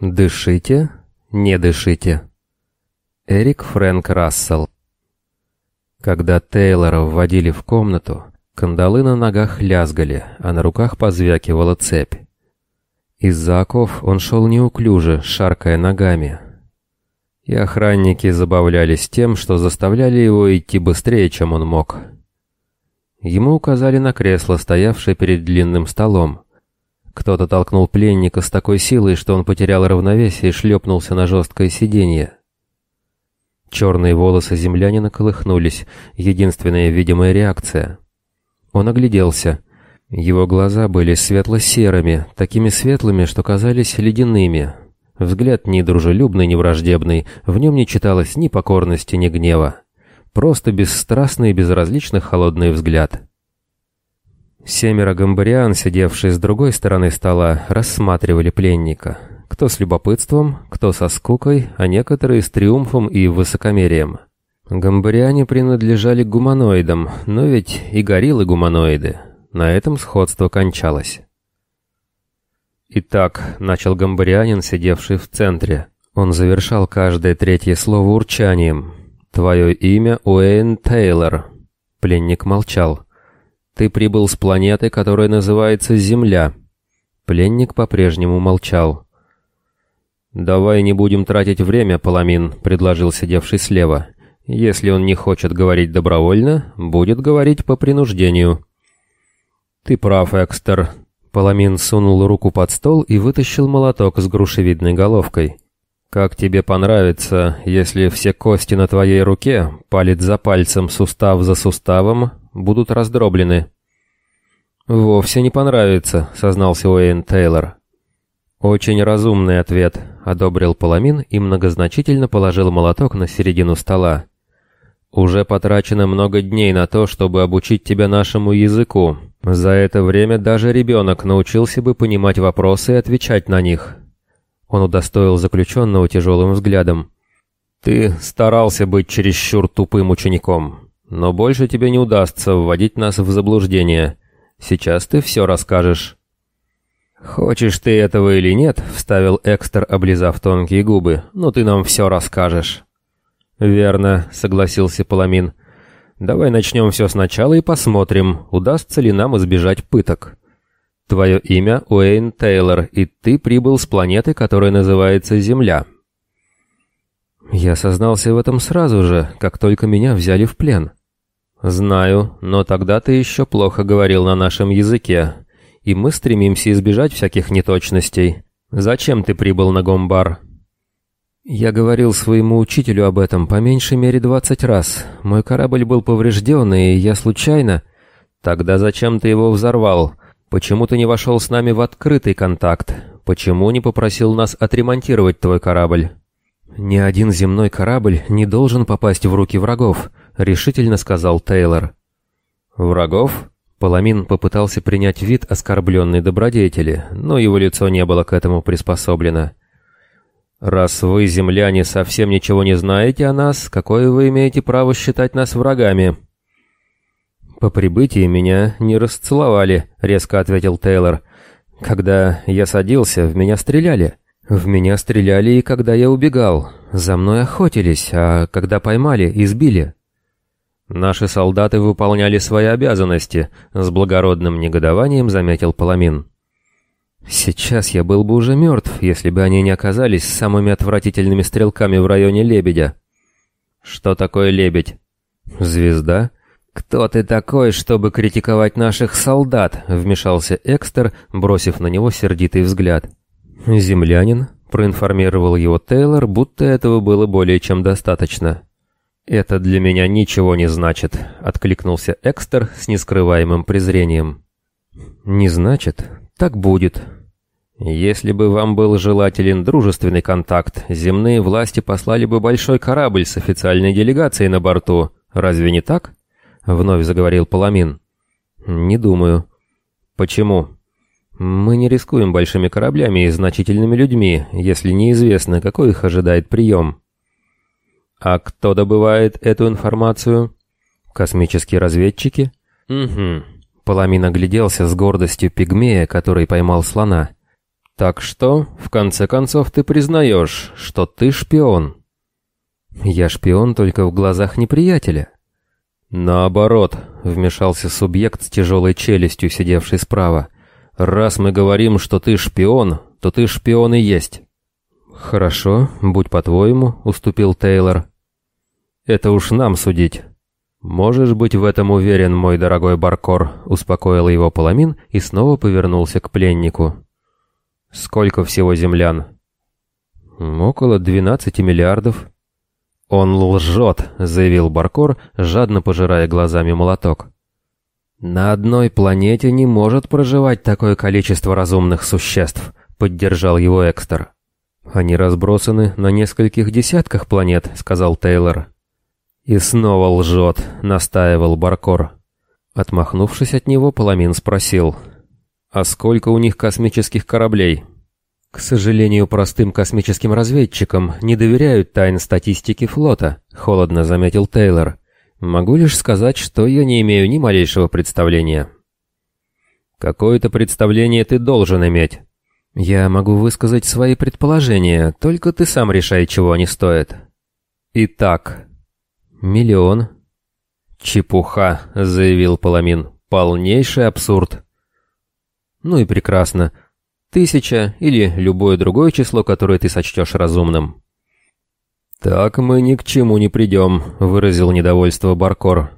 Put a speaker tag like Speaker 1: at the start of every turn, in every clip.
Speaker 1: Дышите, не дышите. Эрик Фрэнк Рассел. Когда Тейлора вводили в комнату, кандалы на ногах лязгали, а на руках позвякивала цепь. Из-за оков он шел неуклюже, шаркая ногами. И охранники забавлялись тем, что заставляли его идти быстрее, чем он мог. Ему указали на кресло, стоявшее перед длинным столом. Кто-то толкнул пленника с такой силой, что он потерял равновесие и шлепнулся на жесткое сиденье. Черные волосы землянина колыхнулись, единственная видимая реакция. Он огляделся. Его глаза были светло-серыми, такими светлыми, что казались ледяными. Взгляд ни дружелюбный, ни враждебный, в нем не читалось ни покорности, ни гнева. Просто бесстрастный и безразличный холодный взгляд. Семеро гамбариан, сидевшие с другой стороны стола, рассматривали пленника. Кто с любопытством, кто со скукой, а некоторые с триумфом и высокомерием. Гамбариане принадлежали гуманоидам, но ведь и гориллы гуманоиды. На этом сходство кончалось. «Итак», — начал гамбарианин, сидевший в центре. Он завершал каждое третье слово урчанием. «Твое имя Уэйн Тейлор». Пленник молчал. Ты прибыл с планеты, которая называется Земля. Пленник по-прежнему молчал. Давай не будем тратить время, Паламин, предложил сидевший слева. Если он не хочет говорить добровольно, будет говорить по принуждению. Ты прав, Экстер. Паламин сунул руку под стол и вытащил молоток с грушевидной головкой. Как тебе понравится, если все кости на твоей руке, палец за пальцем, сустав за суставом, будут раздроблены. Вовсе не понравится, сознался Уэйн Тейлор. Очень разумный ответ, одобрил Паламин и многозначительно положил молоток на середину стола. Уже потрачено много дней на то, чтобы обучить тебя нашему языку. За это время даже ребенок научился бы понимать вопросы и отвечать на них. Он удостоил заключенного тяжелым взглядом. Ты старался быть чересчур тупым учеником. Но больше тебе не удастся вводить нас в заблуждение. Сейчас ты все расскажешь». «Хочешь ты этого или нет», — вставил Экстер, облизав тонкие губы, — «но ты нам все расскажешь». «Верно», — согласился Паламин. «Давай начнем все сначала и посмотрим, удастся ли нам избежать пыток. Твое имя Уэйн Тейлор, и ты прибыл с планеты, которая называется Земля». Я сознался в этом сразу же, как только меня взяли в плен. Знаю, но тогда ты еще плохо говорил на нашем языке, и мы стремимся избежать всяких неточностей. Зачем ты прибыл на Гомбар? Я говорил своему учителю об этом по меньшей мере двадцать раз. Мой корабль был поврежден, и я случайно... Тогда зачем ты его взорвал? Почему ты не вошел с нами в открытый контакт? Почему не попросил нас отремонтировать твой корабль? «Ни один земной корабль не должен попасть в руки врагов», — решительно сказал Тейлор. «Врагов?» Паламин попытался принять вид оскорбленной добродетели, но его лицо не было к этому приспособлено. «Раз вы, земляне, совсем ничего не знаете о нас, какое вы имеете право считать нас врагами?» «По прибытии меня не расцеловали», — резко ответил Тейлор. «Когда я садился, в меня стреляли». В меня стреляли и когда я убегал. За мной охотились, а когда поймали, избили. Наши солдаты выполняли свои обязанности, с благородным негодованием заметил Паламин. Сейчас я был бы уже мертв, если бы они не оказались самыми отвратительными стрелками в районе Лебедя. Что такое Лебедь? Звезда? Кто ты такой, чтобы критиковать наших солдат? Вмешался Экстер, бросив на него сердитый взгляд. «Землянин», — проинформировал его Тейлор, будто этого было более чем достаточно. «Это для меня ничего не значит», — откликнулся Экстер с нескрываемым презрением. «Не значит? Так будет. Если бы вам был желателен дружественный контакт, земные власти послали бы большой корабль с официальной делегацией на борту. Разве не так?» — вновь заговорил Паламин. «Не думаю». «Почему?» Мы не рискуем большими кораблями и значительными людьми, если неизвестно, какой их ожидает прием. А кто добывает эту информацию? Космические разведчики? Угу. Паламин огляделся с гордостью пигмея, который поймал слона. Так что, в конце концов, ты признаешь, что ты шпион.
Speaker 2: Я шпион только в глазах неприятеля.
Speaker 1: Наоборот, вмешался субъект с тяжелой челюстью, сидевший справа. Раз мы говорим, что ты шпион, то ты шпион и есть.
Speaker 2: Хорошо, будь по-твоему, уступил Тейлор.
Speaker 1: Это уж нам судить. Можешь быть в этом уверен, мой дорогой Баркор, успокоил его Паламин и снова повернулся к пленнику. Сколько всего землян?
Speaker 2: Около двенадцати миллиардов.
Speaker 1: Он лжет, заявил Баркор, жадно пожирая глазами молоток. На одной планете не может проживать такое количество разумных существ, поддержал его Экстер.
Speaker 2: Они разбросаны на нескольких десятках планет, сказал Тейлор.
Speaker 1: И снова лжет, настаивал Баркор.
Speaker 2: Отмахнувшись от него, Паламин спросил: "А сколько у них космических кораблей?"
Speaker 1: К сожалению, простым космическим разведчикам не доверяют тайн статистики флота, холодно заметил Тейлор. Могу лишь сказать, что я не имею ни малейшего представления. Какое-то представление ты должен иметь.
Speaker 2: Я могу высказать свои предположения, только ты сам решай, чего они стоят.
Speaker 1: Итак,
Speaker 2: миллион.
Speaker 1: Чепуха, заявил Паламин. Полнейший абсурд.
Speaker 2: Ну и прекрасно. Тысяча или любое другое число, которое ты сочтешь разумным.
Speaker 1: «Так мы ни к чему не придем», — выразил недовольство Баркор.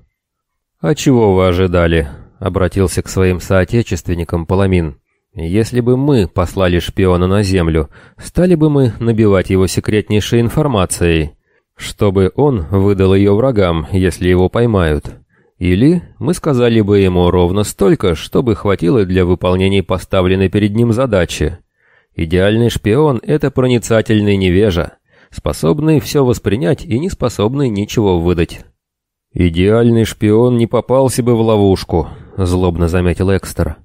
Speaker 1: «А чего вы ожидали?» — обратился к своим соотечественникам Паламин. «Если бы мы послали шпиона на Землю, стали бы мы набивать его секретнейшей информацией, чтобы он выдал ее врагам, если его поймают. Или мы сказали бы ему ровно столько, чтобы хватило для выполнения поставленной перед ним задачи. Идеальный шпион — это проницательный невежа, способный все воспринять и не способный ничего выдать. «Идеальный шпион не попался бы в ловушку», — злобно заметил Экстер.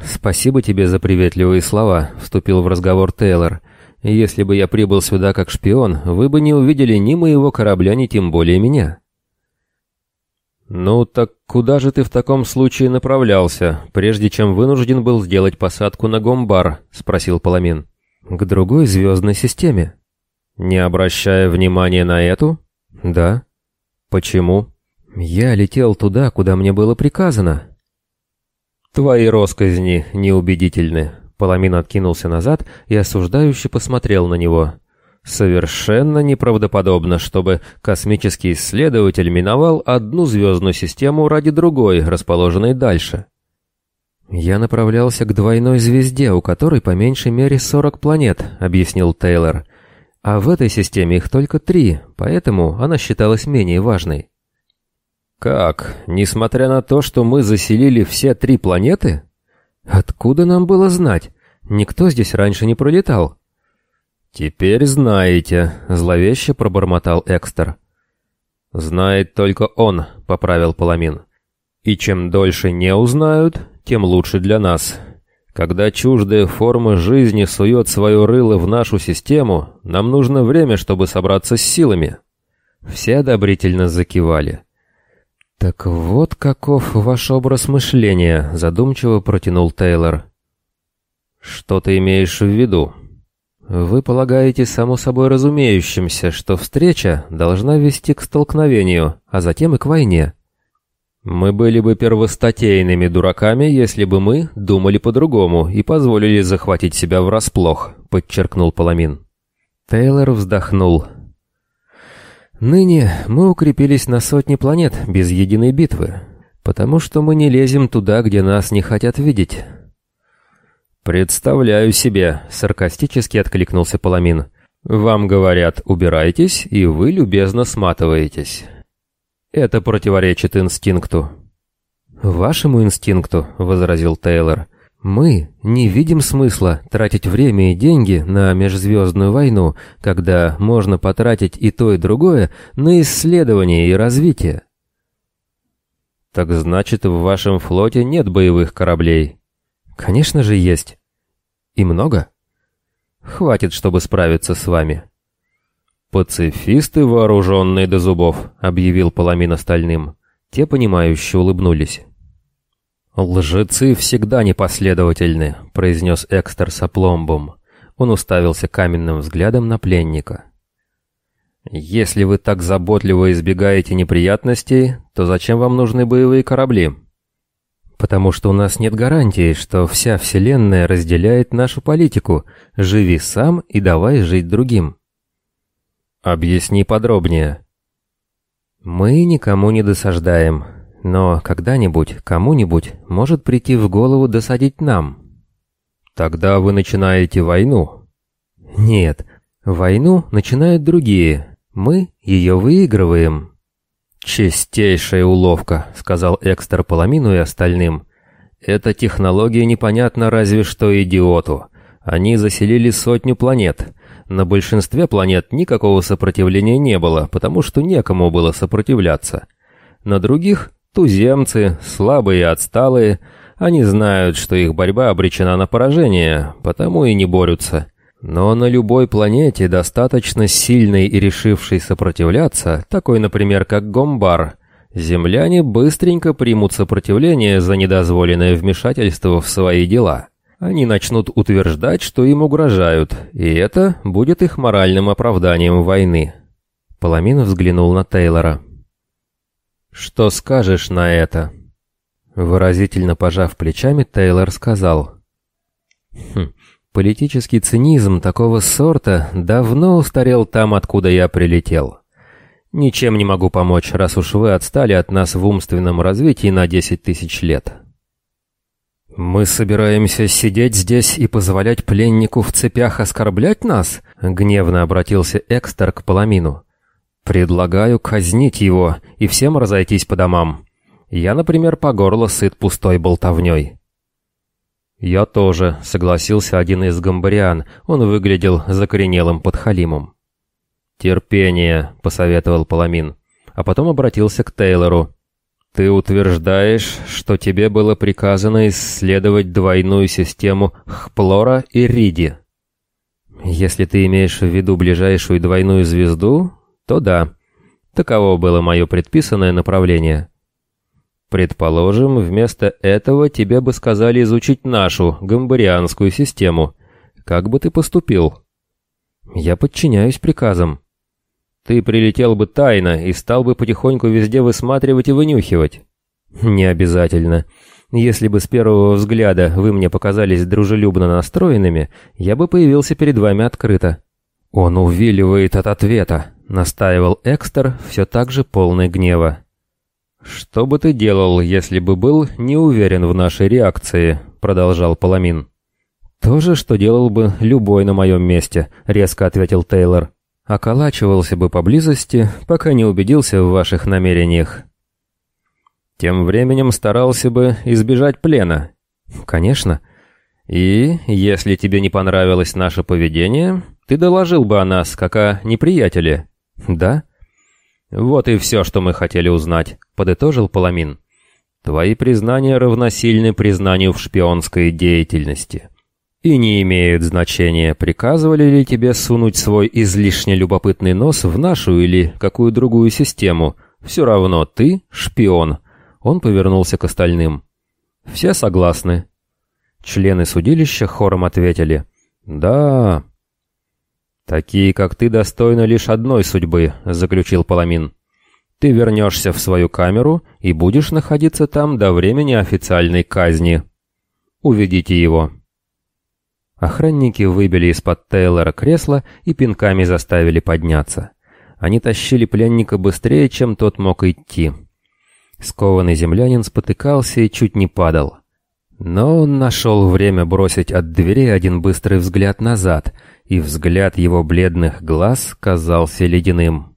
Speaker 2: «Спасибо тебе за приветливые слова», — вступил в разговор Тейлор. «Если бы я прибыл сюда как шпион, вы бы не увидели ни моего корабля, ни тем более меня».
Speaker 1: «Ну так куда же ты в таком случае направлялся, прежде чем вынужден был сделать посадку на Гомбар?» — спросил Паламин.
Speaker 2: «К другой звездной системе».
Speaker 1: Не обращая внимания на эту?
Speaker 2: Да.
Speaker 1: Почему?
Speaker 2: Я летел туда, куда мне было приказано.
Speaker 1: Твои росказни неубедительны. Паламин откинулся назад и осуждающе посмотрел на него. Совершенно неправдоподобно, чтобы космический исследователь миновал одну звездную систему ради другой, расположенной дальше.
Speaker 2: Я направлялся к двойной звезде, у которой по меньшей мере 40 планет, объяснил Тейлор. А в этой системе их только три, поэтому она считалась менее важной.
Speaker 1: Как? Несмотря на то, что мы заселили все три планеты?
Speaker 2: Откуда нам было знать? Никто здесь раньше не пролетал.
Speaker 1: Теперь знаете, зловеще пробормотал Экстер. Знает только он, поправил Паламин. И чем дольше не узнают, тем лучше для нас. Когда чуждая форма жизни сует свое рыло в нашу систему, нам нужно время, чтобы собраться с силами. Все одобрительно закивали.
Speaker 2: Так вот каков ваш образ мышления, задумчиво протянул Тейлор.
Speaker 1: Что ты имеешь в виду?
Speaker 2: Вы полагаете само собой разумеющимся, что встреча должна вести к столкновению, а затем и к войне.
Speaker 1: Мы были бы первостатейными дураками, если бы мы думали по-другому и позволили захватить себя врасплох, подчеркнул Паламин.
Speaker 2: Тейлор вздохнул. Ныне мы укрепились на сотне планет без единой битвы, потому что мы не лезем туда, где нас не хотят видеть.
Speaker 1: Представляю себе, саркастически откликнулся Паламин. Вам говорят: "Убирайтесь", и вы любезно сматываетесь. Это противоречит инстинкту.
Speaker 2: Вашему инстинкту, возразил Тейлор. Мы не видим смысла тратить время и деньги на межзвездную войну, когда можно потратить и то, и другое на исследование и развитие.
Speaker 1: Так значит, в вашем флоте нет боевых кораблей?
Speaker 2: Конечно же, есть.
Speaker 1: И много? Хватит, чтобы справиться с вами. «Пацифисты, вооруженные до зубов», — объявил Паламин остальным. Те, понимающе улыбнулись. «Лжецы всегда непоследовательны», — произнес Экстер с опломбом. Он уставился каменным взглядом на пленника. «Если вы так заботливо избегаете неприятностей, то зачем вам нужны боевые корабли?» «Потому что у нас нет гарантии, что вся Вселенная разделяет нашу политику. Живи сам и давай жить другим». «Объясни подробнее». «Мы никому не досаждаем, но когда-нибудь кому-нибудь может прийти в голову досадить нам». «Тогда вы начинаете войну?» «Нет, войну начинают другие. Мы ее выигрываем». «Чистейшая уловка», — сказал Экстер Паламину и остальным. «Эта технология непонятна разве что идиоту. Они заселили сотню планет. На большинстве планет никакого сопротивления не было, потому что некому было сопротивляться. На других — туземцы, слабые и отсталые. Они знают, что их борьба обречена на поражение, потому и не борются. Но на любой планете, достаточно сильной и решившей сопротивляться, такой, например, как Гомбар, земляне быстренько примут сопротивление за недозволенное вмешательство в свои дела. Они начнут утверждать, что им угрожают, и это будет их моральным оправданием войны. Паламин взглянул на Тейлора. «Что скажешь на это?» Выразительно пожав плечами, Тейлор сказал. «Хм, Политический цинизм такого сорта давно устарел там, откуда я прилетел. Ничем не могу помочь, раз уж вы отстали от нас в умственном развитии на 10 тысяч лет. Мы собираемся сидеть здесь и позволять пленнику в цепях оскорблять нас? Гневно обратился Экстер к Паламину. Предлагаю казнить его и всем разойтись по домам. Я, например, по горло сыт пустой болтовней. «Я тоже», — согласился один из гамбариан. Он выглядел закоренелым подхалимом. «Терпение», — посоветовал Паламин, а потом обратился к Тейлору. «Ты утверждаешь, что тебе было приказано исследовать двойную систему Хплора и Риди?» «Если ты имеешь в виду ближайшую двойную звезду, то да. Таково было мое предписанное направление». Предположим, вместо этого тебе бы сказали изучить нашу, гамбарианскую систему. Как бы ты поступил? Я подчиняюсь приказам. Ты прилетел бы тайно и стал бы потихоньку везде высматривать и вынюхивать. Не обязательно. Если бы с первого взгляда вы мне показались дружелюбно настроенными, я бы появился перед вами открыто. Он увиливает от ответа, настаивал Экстер, все так же полный гнева. «Что бы ты делал, если бы был не уверен в нашей реакции?» — продолжал Паламин. «То же, что делал бы любой на моем месте», — резко ответил Тейлор. «Околачивался бы поблизости, пока не убедился в ваших намерениях». «Тем временем старался бы избежать плена». «Конечно». «И, если тебе не понравилось наше поведение, ты доложил бы о нас, как о неприятеле». «Да?» «Вот и все, что мы хотели узнать», — подытожил Паламин. «Твои признания равносильны признанию в шпионской деятельности. И не имеют значения, приказывали ли тебе сунуть свой излишне любопытный нос в нашу или какую другую систему. Все равно ты шпион». Он повернулся к остальным. «Все согласны?» Члены судилища хором ответили. «Да, «Такие, как ты, достойны лишь одной судьбы», — заключил Паламин. «Ты вернешься в свою камеру и будешь находиться там до времени официальной казни. Уведите его». Охранники выбили из-под Тейлора кресло и пинками заставили подняться. Они тащили пленника быстрее, чем тот мог идти. Скованный землянин спотыкался и чуть не падал. Но он нашел время бросить от двери один быстрый взгляд назад — и взгляд его бледных глаз казался ледяным.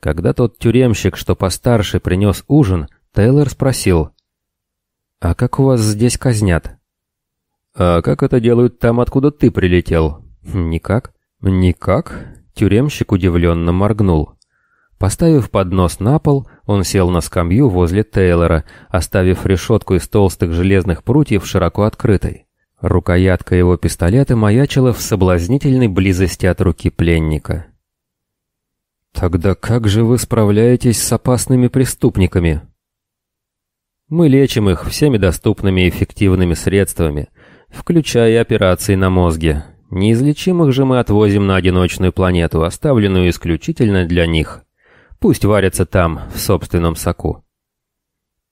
Speaker 1: Когда тот тюремщик, что постарше, принес ужин, Тейлор спросил, «А как у вас здесь казнят?» «А как это делают там, откуда ты прилетел?» «Никак». «Никак?» Тюремщик удивленно моргнул. Поставив поднос на пол, он сел на скамью возле Тейлора, оставив решетку из толстых железных прутьев широко открытой. Рукоятка его пистолета маячила в соблазнительной близости от руки пленника. «Тогда как же вы справляетесь с опасными преступниками?» Мы лечим их всеми доступными эффективными средствами, включая операции на мозге. Неизлечимых же мы отвозим на одиночную планету, оставленную исключительно для них. Пусть варятся там, в собственном соку.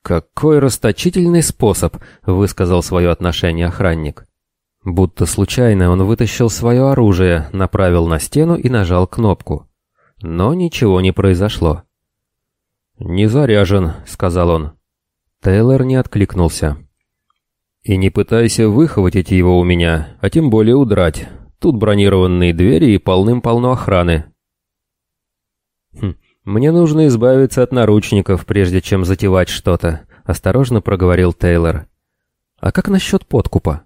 Speaker 1: «Какой расточительный способ!» — высказал свое отношение охранник. Будто случайно он вытащил свое оружие, направил на стену и нажал кнопку. Но ничего не произошло. «Не заряжен», — сказал он. Тейлор не откликнулся. «И не пытайся выхватить его у меня, а тем более удрать. Тут бронированные двери и полным-полно охраны». «Хм, мне нужно избавиться от наручников, прежде чем затевать что-то», — осторожно проговорил Тейлор. «А как насчет подкупа?»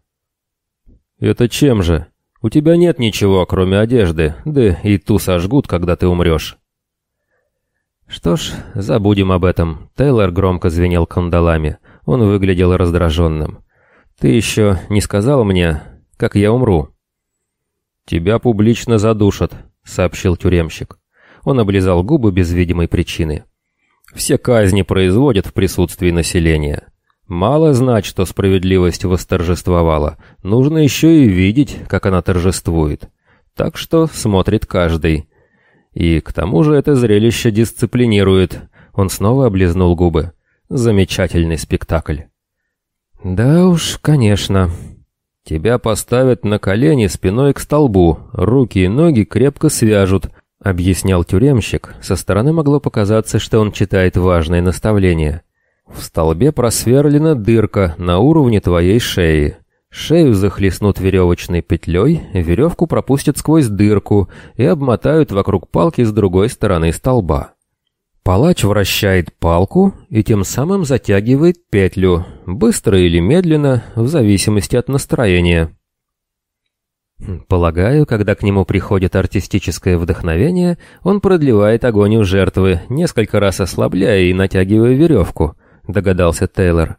Speaker 1: «Это чем же? У тебя нет ничего, кроме одежды, да и ту сожгут, когда ты умрешь». «Что ж, забудем об этом». Тейлор громко звенел кандалами. Он выглядел раздраженным. «Ты еще не сказал мне, как я умру?» «Тебя публично задушат», — сообщил тюремщик. Он облизал губы без видимой причины. «Все казни производят в присутствии населения. Мало знать, что справедливость восторжествовала, нужно еще и видеть, как она торжествует. Так что смотрит каждый. И к тому же это зрелище дисциплинирует. Он снова облизнул губы. Замечательный спектакль. Да уж, конечно. Тебя поставят на колени спиной к столбу, руки и ноги крепко свяжут, объяснял тюремщик. Со стороны могло показаться, что он читает важные наставления. В столбе просверлена дырка на уровне твоей шеи. Шею захлестнут веревочной петлей, веревку пропустят сквозь дырку и обмотают вокруг палки с другой стороны столба. Палач вращает палку и тем самым затягивает петлю, быстро или медленно, в зависимости от настроения. Полагаю, когда к нему приходит артистическое вдохновение, он продлевает агонию жертвы, несколько раз ослабляя и натягивая веревку, — догадался Тейлор.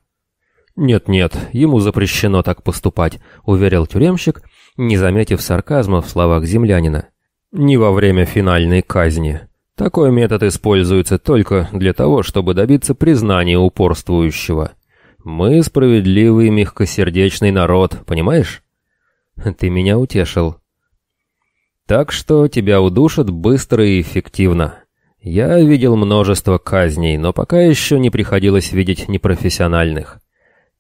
Speaker 1: «Нет-нет, ему запрещено так поступать», — уверил тюремщик, не заметив сарказма в словах землянина. «Не во время финальной казни. Такой метод используется только для того, чтобы добиться признания упорствующего. Мы справедливый мягкосердечный народ, понимаешь?» «Ты меня утешил». «Так что тебя удушат быстро и эффективно», я видел множество казней, но пока еще не приходилось видеть непрофессиональных.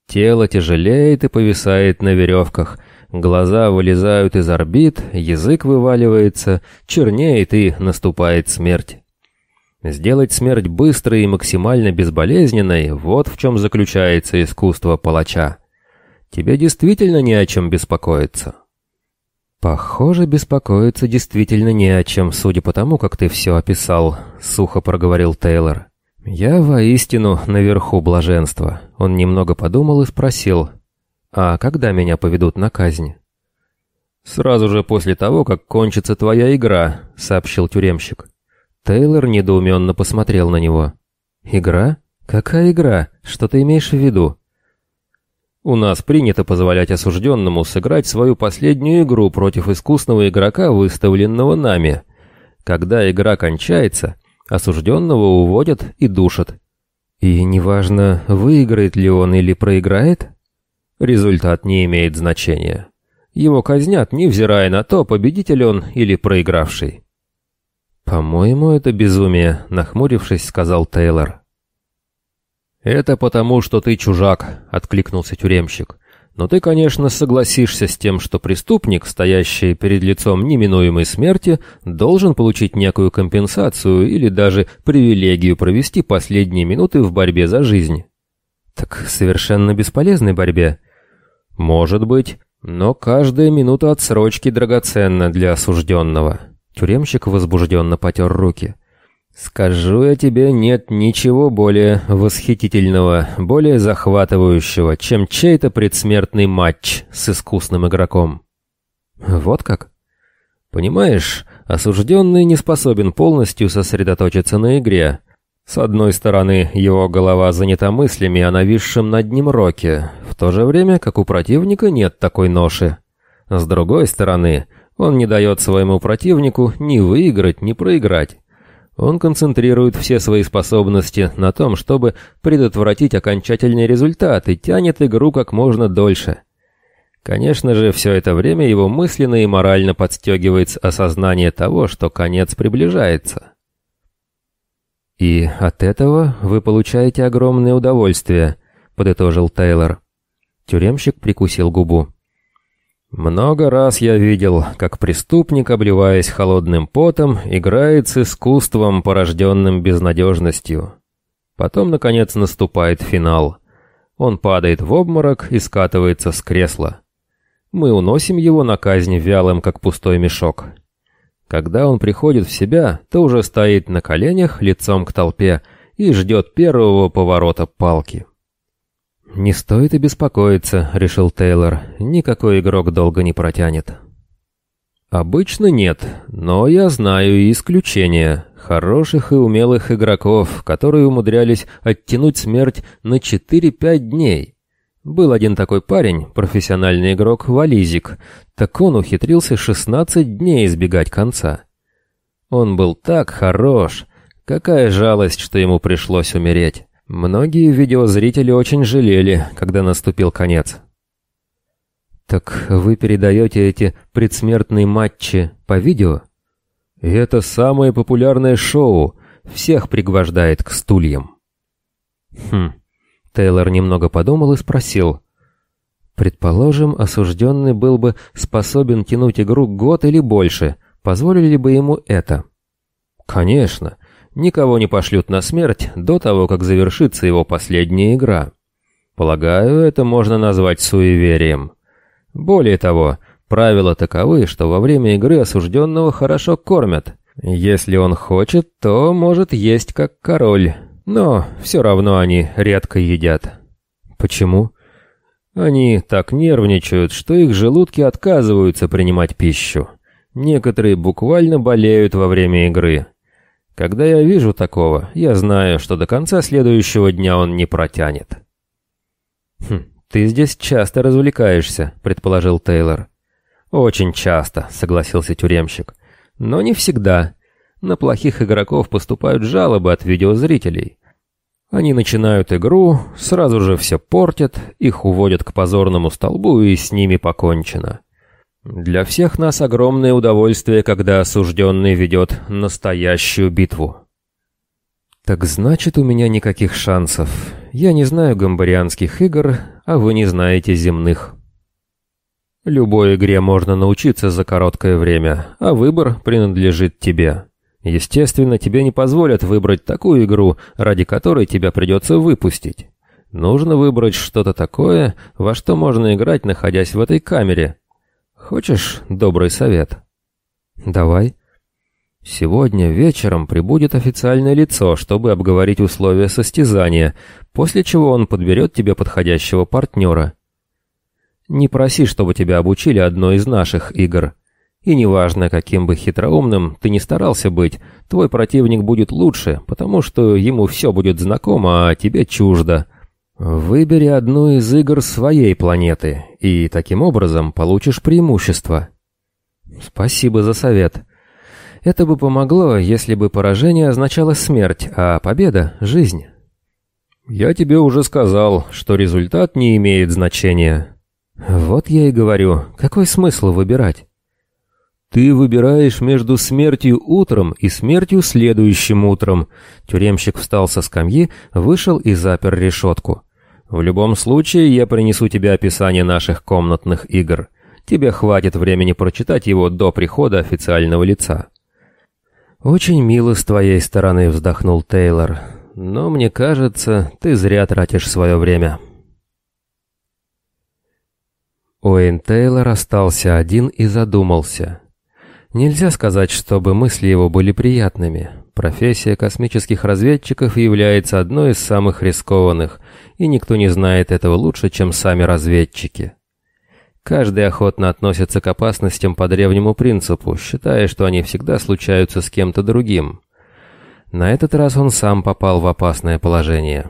Speaker 1: Тело тяжелеет и повисает на веревках, глаза вылезают из орбит, язык вываливается, чернеет и наступает смерть. Сделать смерть быстрой и максимально безболезненной — вот в чем заключается искусство палача. Тебе действительно не о чем беспокоиться. «Похоже, беспокоиться действительно не о чем, судя по тому, как ты все описал», — сухо проговорил Тейлор. «Я воистину наверху блаженства». Он немного подумал и спросил, «А когда меня поведут на казнь?» «Сразу же после того, как кончится твоя игра», — сообщил тюремщик. Тейлор недоуменно посмотрел на него. «Игра? Какая игра? Что ты имеешь в виду?» У нас принято позволять осужденному сыграть свою последнюю игру против искусного игрока, выставленного нами. Когда игра кончается, осужденного уводят и душат. И неважно, выиграет ли он или проиграет, результат не имеет значения. Его казнят, невзирая на то, победитель он или проигравший. «По-моему, это безумие», — нахмурившись, сказал Тейлор. «Это потому, что ты чужак», — откликнулся тюремщик. «Но ты, конечно, согласишься с тем, что преступник, стоящий перед лицом неминуемой смерти, должен получить некую компенсацию или даже привилегию провести последние минуты в борьбе за жизнь». «Так совершенно бесполезной борьбе?» «Может быть, но каждая минута отсрочки драгоценна для осужденного». Тюремщик возбужденно потер руки. Скажу я тебе, нет ничего более восхитительного, более захватывающего, чем чей-то предсмертный матч с искусным игроком. Вот как? Понимаешь, осужденный не способен полностью сосредоточиться на игре. С одной стороны, его голова занята мыслями о нависшем над ним роке, в то же время, как у противника нет такой ноши. С другой стороны, он не дает своему противнику ни выиграть, ни проиграть. Он концентрирует все свои способности на том, чтобы предотвратить окончательный результат и тянет игру как можно дольше. Конечно же, все это время его мысленно и морально подстегивается осознание того, что конец приближается.
Speaker 2: «И от этого вы получаете огромное удовольствие», — подытожил Тейлор. Тюремщик прикусил губу.
Speaker 1: Много раз я видел, как преступник, обливаясь холодным потом, играет с искусством, порожденным безнадежностью. Потом, наконец, наступает финал. Он падает в обморок и скатывается с кресла. Мы уносим его на казнь вялым, как пустой мешок. Когда он приходит в себя, то уже стоит на коленях, лицом к толпе, и ждет первого поворота палки.
Speaker 2: «Не стоит и беспокоиться», — решил Тейлор. «Никакой игрок долго не протянет».
Speaker 1: «Обычно нет, но я знаю и исключения. Хороших и умелых игроков, которые умудрялись оттянуть смерть на 4-5 дней. Был один такой парень, профессиональный игрок Вализик, так он ухитрился 16 дней избегать конца. Он был так хорош, какая жалость, что ему пришлось умереть». Многие видеозрители очень жалели, когда наступил конец.
Speaker 2: «Так вы передаете эти предсмертные матчи по видео?»
Speaker 1: «Это самое популярное шоу, всех пригвождает к стульям».
Speaker 2: «Хм...» Тейлор немного подумал и спросил. «Предположим, осужденный был бы способен тянуть игру год или больше, позволили бы ему это?»
Speaker 1: «Конечно никого не пошлют на смерть до того, как завершится его последняя игра. Полагаю, это можно назвать суеверием. Более того, правила таковы, что во время игры осужденного хорошо кормят. Если он хочет, то может есть как король, но все равно они редко едят.
Speaker 2: Почему?
Speaker 1: Они так нервничают, что их желудки отказываются принимать пищу. Некоторые буквально болеют во время игры. Когда я вижу такого, я знаю, что до конца следующего дня он не протянет.
Speaker 2: «Хм, ты здесь часто развлекаешься», — предположил Тейлор.
Speaker 1: «Очень часто», — согласился тюремщик. «Но не всегда. На плохих игроков поступают жалобы от видеозрителей. Они начинают игру, сразу же все портят, их уводят к позорному столбу и с ними покончено. Для всех нас огромное удовольствие, когда осужденный ведет настоящую битву.
Speaker 2: Так значит, у меня никаких шансов. Я не знаю гамбарианских игр, а вы не знаете земных.
Speaker 1: Любой игре можно научиться за короткое время, а выбор принадлежит тебе. Естественно, тебе не позволят выбрать такую игру, ради которой тебя придется выпустить. Нужно выбрать что-то такое, во что можно играть, находясь в этой камере, Хочешь добрый совет?
Speaker 2: Давай.
Speaker 1: Сегодня вечером прибудет официальное лицо, чтобы обговорить условия состязания, после чего он подберет тебе подходящего партнера. Не проси, чтобы тебя обучили одной из наших игр. И неважно, каким бы хитроумным ты ни старался быть, твой противник будет лучше, потому что ему все будет знакомо, а тебе чуждо. Выбери одну из игр своей планеты, и таким образом получишь преимущество.
Speaker 2: Спасибо за совет. Это бы помогло, если бы поражение означало смерть, а победа — жизнь.
Speaker 1: Я тебе уже сказал, что результат не имеет значения.
Speaker 2: Вот я и говорю, какой смысл выбирать?
Speaker 1: Ты выбираешь между смертью утром и смертью следующим утром. Тюремщик встал со скамьи, вышел и запер решетку. В любом случае, я принесу тебе описание наших комнатных игр. Тебе хватит времени прочитать его до прихода официального лица.
Speaker 2: Очень мило с твоей стороны, вздохнул Тейлор. Но мне кажется, ты зря тратишь свое время. Уэйн Тейлор остался один и задумался. Нельзя сказать, чтобы мысли его были приятными. Профессия космических разведчиков является одной из самых рискованных, и никто не знает этого лучше, чем сами разведчики. Каждый охотно относится к опасностям по древнему принципу, считая, что они всегда случаются с кем-то другим. На этот раз он сам попал в опасное положение.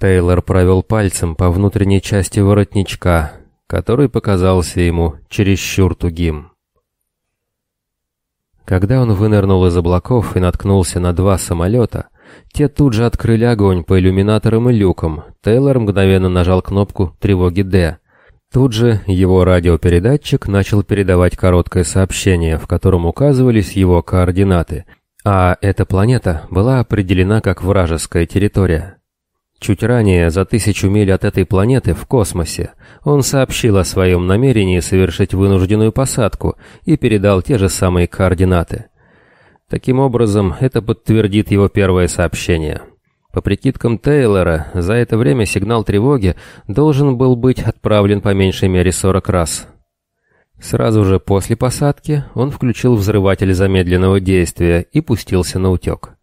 Speaker 2: Тейлор провел пальцем по внутренней части воротничка, который показался ему чересчур тугим.
Speaker 1: Когда он вынырнул из облаков и наткнулся на два самолета, те тут же открыли огонь по иллюминаторам и люкам. Тейлор мгновенно нажал кнопку тревоги «Д». Тут же его радиопередатчик начал передавать короткое сообщение, в котором указывались его координаты, а эта планета была определена как вражеская территория. Чуть ранее, за тысячу миль от этой планеты в космосе, он сообщил о своем намерении совершить вынужденную посадку и передал те же самые координаты. Таким образом, это подтвердит его первое сообщение. По прикидкам Тейлора, за это время сигнал тревоги должен был быть отправлен по меньшей мере 40 раз. Сразу же после посадки он включил взрыватель замедленного действия и пустился на утек.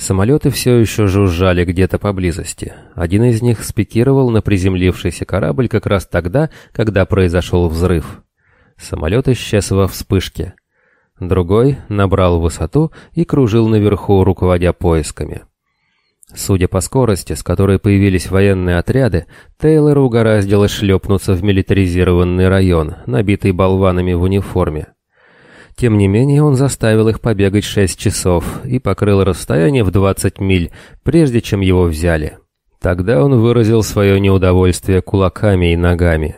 Speaker 1: Самолеты все еще жужжали где-то поблизости. Один из них спикировал на приземлившийся корабль как раз тогда, когда произошел взрыв. Самолет исчез во вспышке. Другой набрал высоту и кружил наверху, руководя поисками. Судя по скорости, с которой появились военные отряды, Тейлору угораздило шлепнуться в милитаризированный район, набитый болванами в униформе. Тем не менее, он заставил их побегать шесть часов и покрыл расстояние в 20 миль, прежде чем его взяли. Тогда он выразил свое неудовольствие кулаками и ногами.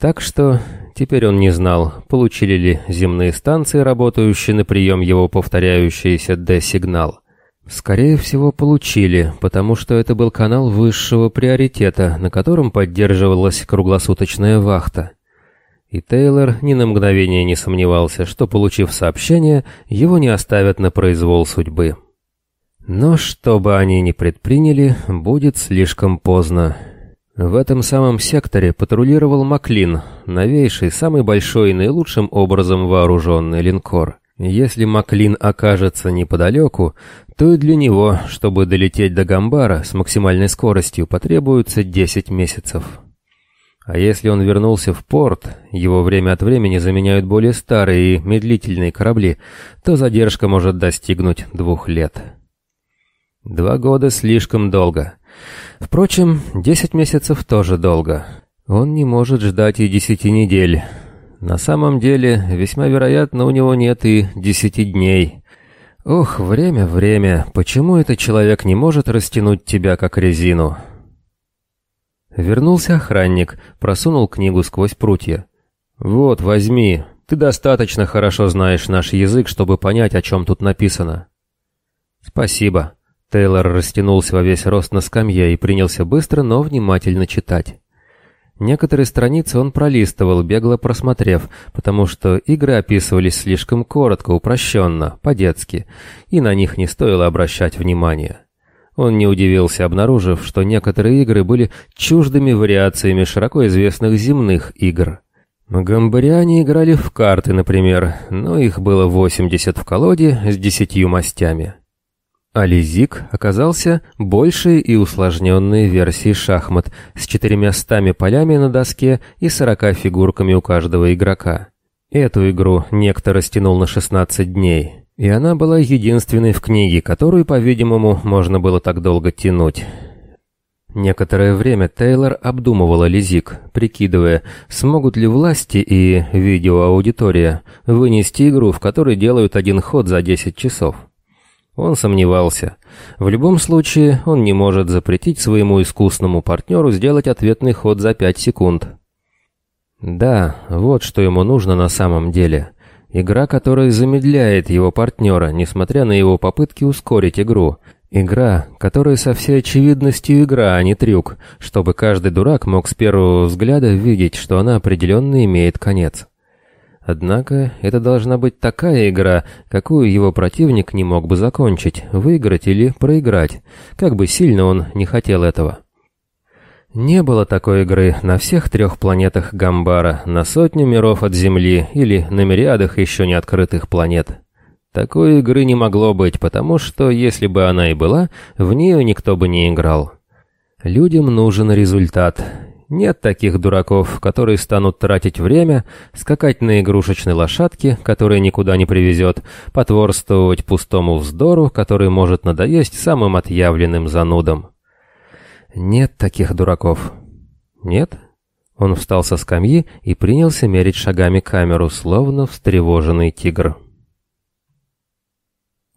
Speaker 1: Так что теперь он не знал, получили ли земные станции, работающие на прием его повторяющийся D-сигнал. Скорее всего, получили, потому что это был канал высшего приоритета, на котором поддерживалась круглосуточная вахта. И Тейлор ни на мгновение не сомневался, что, получив сообщение, его не оставят на произвол судьбы. Но что бы они ни предприняли, будет слишком поздно. В этом самом секторе патрулировал Маклин, новейший, самый большой и наилучшим образом вооруженный линкор. Если Маклин окажется неподалеку, то и для него, чтобы долететь до Гамбара с максимальной скоростью, потребуется 10 месяцев. А если он вернулся в порт, его время от времени заменяют более старые и медлительные корабли, то задержка может достигнуть двух лет. Два года слишком долго. Впрочем, десять месяцев тоже долго. Он не может ждать и десяти недель. На самом деле, весьма вероятно, у него нет и десяти дней. Ох, время, время, почему этот человек не может растянуть тебя как резину?» Вернулся охранник, просунул книгу сквозь прутья. «Вот, возьми. Ты достаточно хорошо знаешь наш язык, чтобы понять, о чем тут написано». «Спасибо». Тейлор растянулся во весь рост на скамье и принялся быстро, но внимательно читать. Некоторые страницы он пролистывал, бегло просмотрев, потому что игры описывались слишком коротко, упрощенно, по-детски, и на них не стоило обращать внимания. Он не удивился, обнаружив, что некоторые игры были чуждыми вариациями широко известных земных игр. Гамбариане играли в карты, например, но их было 80 в колоде с десятью мастями. Ализик оказался большей и усложненной версией шахмат с четырьмястами полями на доске и сорока фигурками у каждого игрока. Эту игру некто растянул на 16 дней. И она была единственной в книге, которую, по-видимому, можно было так долго тянуть. Некоторое время Тейлор обдумывала Лизик, прикидывая, смогут ли власти и видеоаудитория вынести игру, в которой делают один ход за 10 часов. Он сомневался. В любом случае, он не может запретить своему искусному партнеру сделать ответный ход за 5 секунд. Да, вот что ему нужно на самом деле. Игра, которая замедляет его партнера, несмотря на его попытки ускорить игру. Игра, которая со всей очевидностью игра, а не трюк, чтобы каждый дурак мог с первого взгляда видеть, что она определенно имеет конец. Однако это должна быть такая игра, какую его противник не мог бы закончить, выиграть или проиграть, как бы сильно он не хотел этого. Не было такой игры на всех трех планетах Гамбара, на сотню миров от Земли или на мириадах еще не открытых планет. Такой игры не могло быть, потому что, если бы она и была, в нее никто бы не играл. Людям нужен результат. Нет таких дураков, которые станут тратить время, скакать на игрушечной лошадке, которая никуда не привезет, потворствовать пустому вздору, который может надоесть самым отъявленным занудам. Нет таких дураков. Нет? Он встал со скамьи и принялся мерить шагами камеру, словно встревоженный тигр.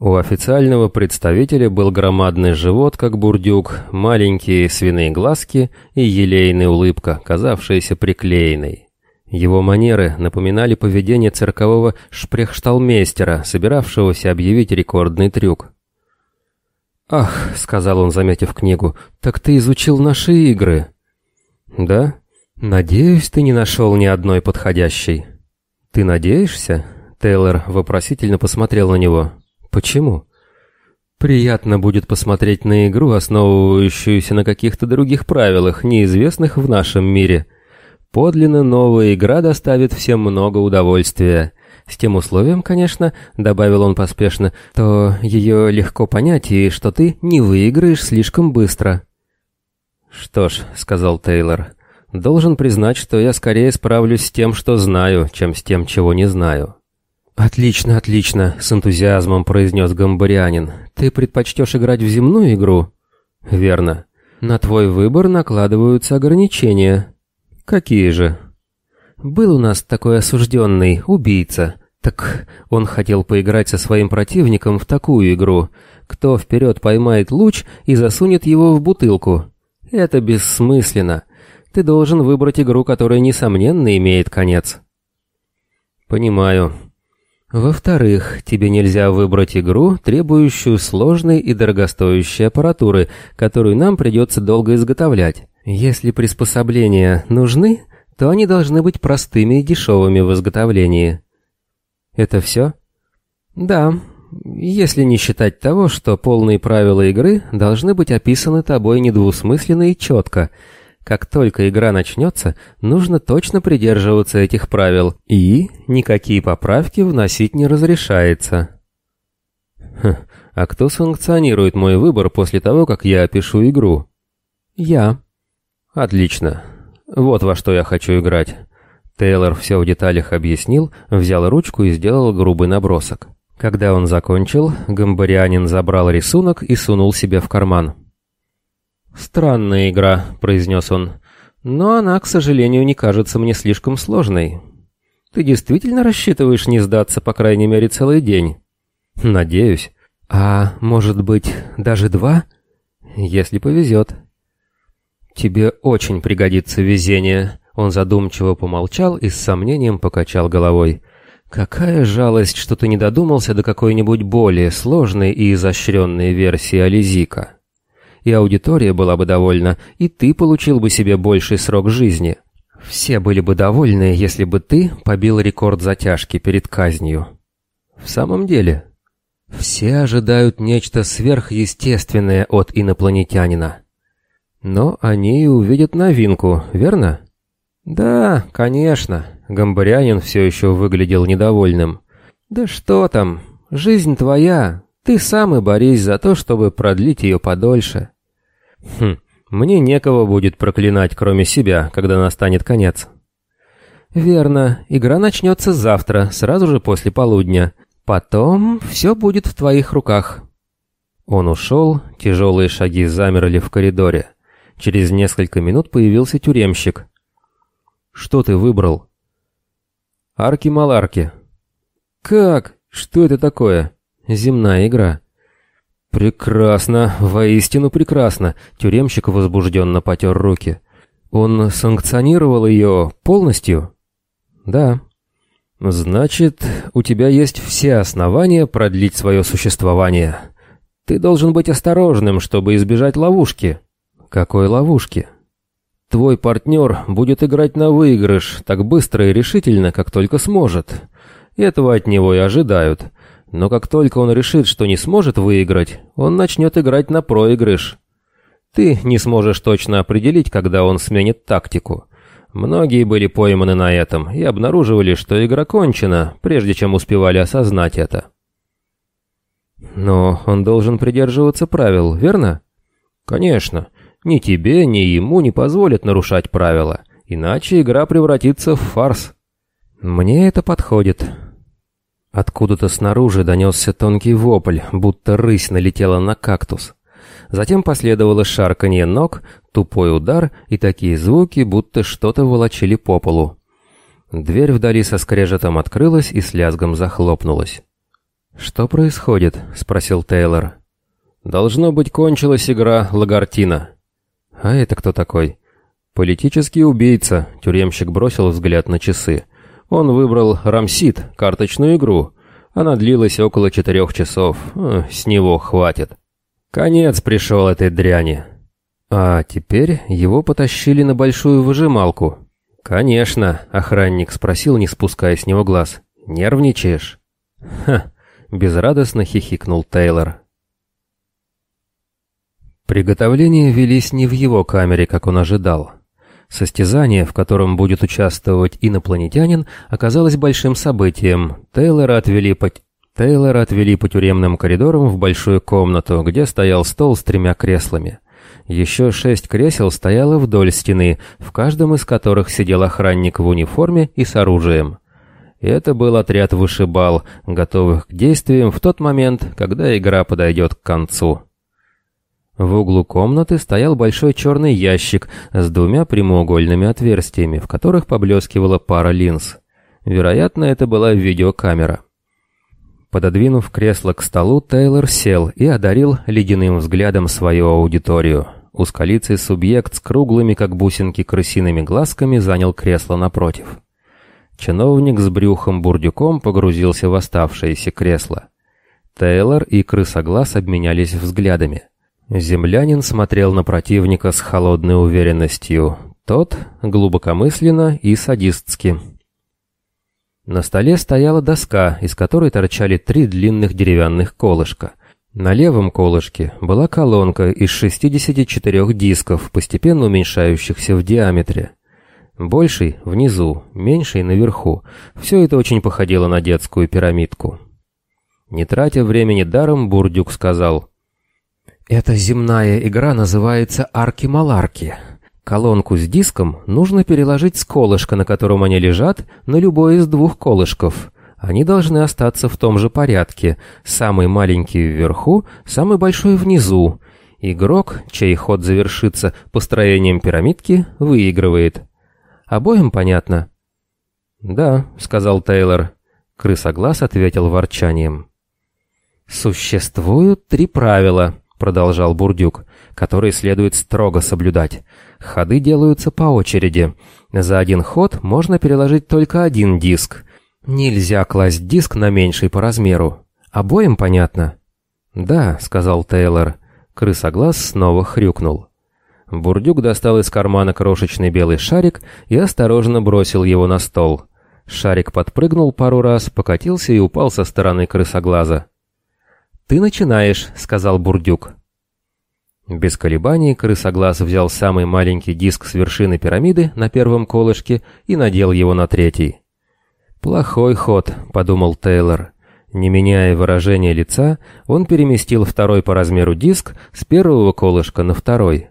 Speaker 1: У официального представителя был громадный живот, как бурдюк, маленькие свиные глазки и елейная улыбка, казавшаяся приклеенной. Его манеры напоминали поведение циркового шпрехшталмейстера, собиравшегося объявить рекордный трюк. «Ах», — сказал он, заметив книгу, — «так ты изучил наши игры?» «Да? Надеюсь, ты не нашел ни одной подходящей». «Ты надеешься?» — Тейлор вопросительно посмотрел на него. «Почему?» «Приятно будет посмотреть на игру, основывающуюся на каких-то других правилах, неизвестных в нашем мире». Подлинно новая игра доставит всем много удовольствия. С тем условием, конечно, добавил он поспешно, то ее легко понять и что ты не выиграешь слишком быстро. Что ж, сказал Тейлор, должен признать, что я скорее справлюсь с тем, что знаю, чем с тем, чего не знаю. «Отлично, отлично», — с энтузиазмом произнес гамбарианин. «Ты предпочтешь играть в земную игру?» «Верно. На твой выбор накладываются ограничения». «Какие же?» «Был у нас такой осужденный, убийца. Так он хотел поиграть со своим противником в такую игру. Кто вперед поймает луч и засунет его в бутылку. Это бессмысленно. Ты должен выбрать игру, которая, несомненно, имеет конец». «Понимаю», во-вторых, тебе нельзя выбрать игру, требующую сложной и дорогостоящей аппаратуры, которую нам придется долго изготовлять. Если приспособления нужны, то они должны быть простыми и дешевыми в изготовлении. Это все? Да, если не считать того, что полные правила игры должны быть описаны тобой недвусмысленно и четко. Как только игра начнется, нужно точно придерживаться этих правил, и никакие поправки вносить не разрешается. Хм, а кто санкционирует мой выбор после того, как я опишу игру? Я. «Отлично. Вот во что я хочу играть». Тейлор все в деталях объяснил, взял ручку и сделал грубый набросок. Когда он закончил, гамбарианин забрал рисунок и сунул себе в карман. «Странная игра», — произнес он, — «но она, к сожалению, не кажется мне слишком сложной. Ты действительно рассчитываешь не сдаться, по крайней мере, целый день?» «Надеюсь. А может быть, даже два?» «Если повезет». «Тебе очень пригодится везение», — он задумчиво помолчал и с сомнением покачал головой. «Какая жалость, что ты не додумался до какой-нибудь более сложной и изощренной версии Ализика. И аудитория была бы довольна, и ты получил бы себе больший срок жизни. Все были бы довольны, если бы ты побил рекорд затяжки перед казнью. В самом деле, все ожидают нечто сверхъестественное от инопланетянина». Но они увидят новинку, верно? Да, конечно. Гамбарянин все еще выглядел недовольным. Да что там, жизнь твоя. Ты сам и борись за то, чтобы продлить ее подольше. Хм, мне некого будет проклинать, кроме себя, когда настанет конец. Верно, игра начнется завтра, сразу же после полудня. Потом все будет в твоих руках. Он ушел, тяжелые шаги замерли в коридоре. Через несколько минут появился тюремщик. «Что ты выбрал?» «Арки-маларки». «Как? Что это такое?» «Земная игра». «Прекрасно, воистину прекрасно!» Тюремщик возбужденно потер руки. «Он санкционировал ее полностью?» «Да». «Значит, у тебя есть все основания продлить свое существование. Ты должен быть осторожным, чтобы избежать ловушки». Какой ловушки? Твой партнер будет играть на выигрыш так быстро и решительно, как только сможет. Этого от него и ожидают. Но как только он решит, что не сможет выиграть, он начнет играть на проигрыш. Ты не сможешь точно определить, когда он сменит тактику. Многие были пойманы на этом и обнаруживали, что игра кончена, прежде чем успевали осознать это. Но он должен придерживаться правил, верно? Конечно. Ни тебе, ни ему не позволят нарушать правила, иначе игра превратится в фарс. Мне это подходит. Откуда-то снаружи донесся тонкий вопль, будто рысь налетела на кактус. Затем последовало шарканье ног, тупой удар и такие звуки, будто что-то волочили по полу. Дверь вдали со скрежетом открылась и с лязгом захлопнулась. «Что происходит?» — спросил Тейлор. «Должно быть, кончилась игра Лагартина». «А это кто такой?» «Политический убийца», — тюремщик бросил взгляд на часы. Он выбрал Рамсид, карточную игру. Она длилась около четырех часов. С него хватит. Конец пришел этой дряни. А теперь его потащили на большую выжималку. «Конечно», — охранник спросил, не спуская с него глаз. «Нервничаешь?» «Ха!» — безрадостно хихикнул Тейлор. Приготовления велись не в его камере, как он ожидал. Состязание, в котором будет участвовать инопланетянин, оказалось большим событием. Тейлора отвели по... Тейлора отвели по тюремным коридорам в большую комнату, где стоял стол с тремя креслами. Еще шесть кресел стояло вдоль стены, в каждом из которых сидел охранник в униформе и с оружием. Это был отряд вышибал, готовых к действиям в тот момент, когда игра подойдет к концу. В углу комнаты стоял большой черный ящик с двумя прямоугольными отверстиями, в которых поблескивала пара линз. Вероятно, это была видеокамера. Пододвинув кресло к столу, Тейлор сел и одарил ледяным взглядом свою аудиторию. Узколицый субъект с круглыми, как бусинки, крысиными глазками занял кресло напротив. Чиновник с брюхом-бурдюком погрузился в оставшееся кресло. Тейлор и крысоглаз обменялись взглядами. Землянин смотрел на противника с холодной уверенностью. Тот глубокомысленно и садистски. На столе стояла доска, из которой торчали три длинных деревянных колышка. На левом колышке была колонка из 64 дисков, постепенно уменьшающихся в диаметре. Больший — внизу, меньший — наверху. Все это очень походило на детскую пирамидку. Не тратя времени даром, Бурдюк сказал — эта земная игра называется арки-маларки. Колонку с диском нужно переложить с колышка, на котором они лежат, на любой из двух колышков. Они должны остаться в том же порядке. Самый маленький вверху, самый большой внизу. Игрок, чей ход завершится построением пирамидки, выигрывает. Обоим понятно? «Да», — сказал Тейлор. Крысоглаз ответил ворчанием. «Существуют три правила», продолжал Бурдюк, который следует строго соблюдать. Ходы делаются по очереди. За один ход можно переложить только один диск. Нельзя класть диск на меньший по размеру. Обоим понятно? Да, сказал Тейлор. Крысоглаз снова хрюкнул. Бурдюк достал из кармана крошечный белый шарик и осторожно бросил его на стол. Шарик подпрыгнул пару раз, покатился и упал со стороны крысоглаза. «Ты начинаешь», — сказал Бурдюк. Без колебаний крысоглаз взял самый маленький диск с вершины пирамиды на первом колышке и надел его на третий. «Плохой ход», — подумал Тейлор. Не меняя выражения лица, он переместил второй по размеру диск с первого колышка на второй.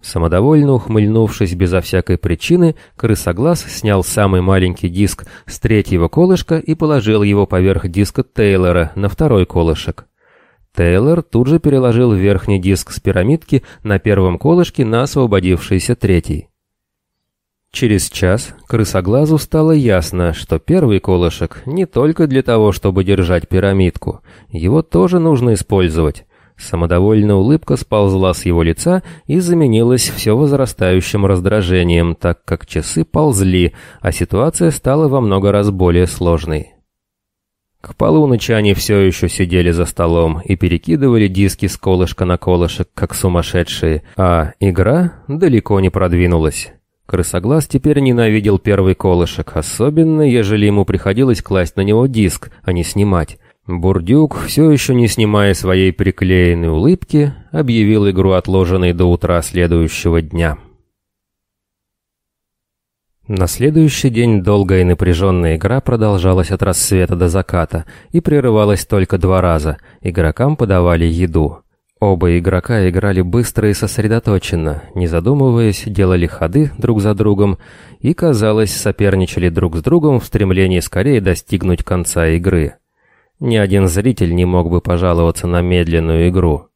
Speaker 1: Самодовольно ухмыльнувшись безо всякой причины, крысоглаз снял самый маленький диск с третьего колышка и положил его поверх диска Тейлора на второй колышек. Тейлор тут же переложил верхний диск с пирамидки на первом колышке на освободившийся третий. Через час крысоглазу стало ясно, что первый колышек не только для того, чтобы держать пирамидку, его тоже нужно использовать. Самодовольная улыбка сползла с его лица и заменилась все возрастающим раздражением, так как часы ползли, а ситуация стала во много раз более сложной. К полуночи они все еще сидели за столом и перекидывали диски с колышка на колышек, как сумасшедшие, а игра далеко не продвинулась. Крысоглаз теперь ненавидел первый колышек, особенно ежели ему приходилось класть на него диск, а не снимать. Бурдюк, все еще не снимая своей приклеенной улыбки, объявил игру отложенной до утра следующего дня. На следующий день долгая и напряженная игра продолжалась от рассвета до заката и прерывалась только два раза. Игрокам подавали еду. Оба игрока играли быстро и сосредоточенно, не задумываясь, делали ходы друг за другом и, казалось, соперничали друг с другом в стремлении скорее достигнуть конца игры. Ни один зритель не мог бы пожаловаться на медленную игру.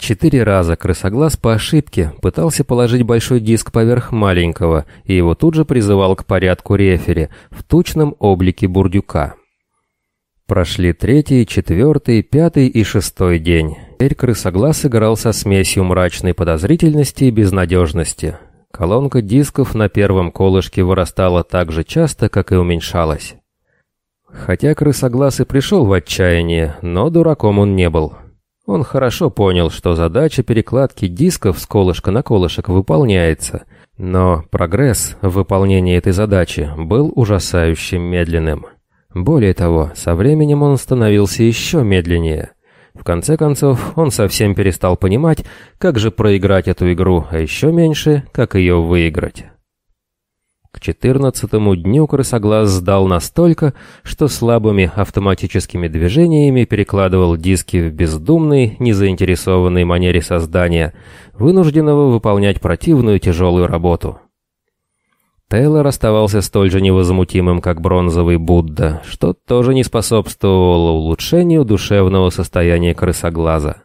Speaker 1: Четыре раза крысоглаз по ошибке пытался положить большой диск поверх маленького, и его тут же призывал к порядку рефери в тучном облике бурдюка. Прошли третий, четвертый, пятый и шестой день. Теперь крысоглаз играл со смесью мрачной подозрительности и безнадежности. Колонка дисков на первом колышке вырастала так же часто, как и уменьшалась. Хотя крысоглаз и пришел в отчаяние, но дураком он не был. Он хорошо понял, что задача перекладки дисков с колышка на колышек выполняется, но прогресс в выполнении этой задачи был ужасающе медленным. Более того, со временем он становился еще медленнее. В конце концов, он совсем перестал понимать, как же проиграть эту игру, а еще меньше, как ее выиграть. К четырнадцатому дню крысоглаз сдал настолько, что слабыми автоматическими движениями перекладывал диски в бездумной, незаинтересованной манере создания, вынужденного выполнять противную тяжелую работу. Тейлор оставался столь же невозмутимым, как бронзовый Будда, что тоже не способствовало улучшению душевного состояния крысоглаза.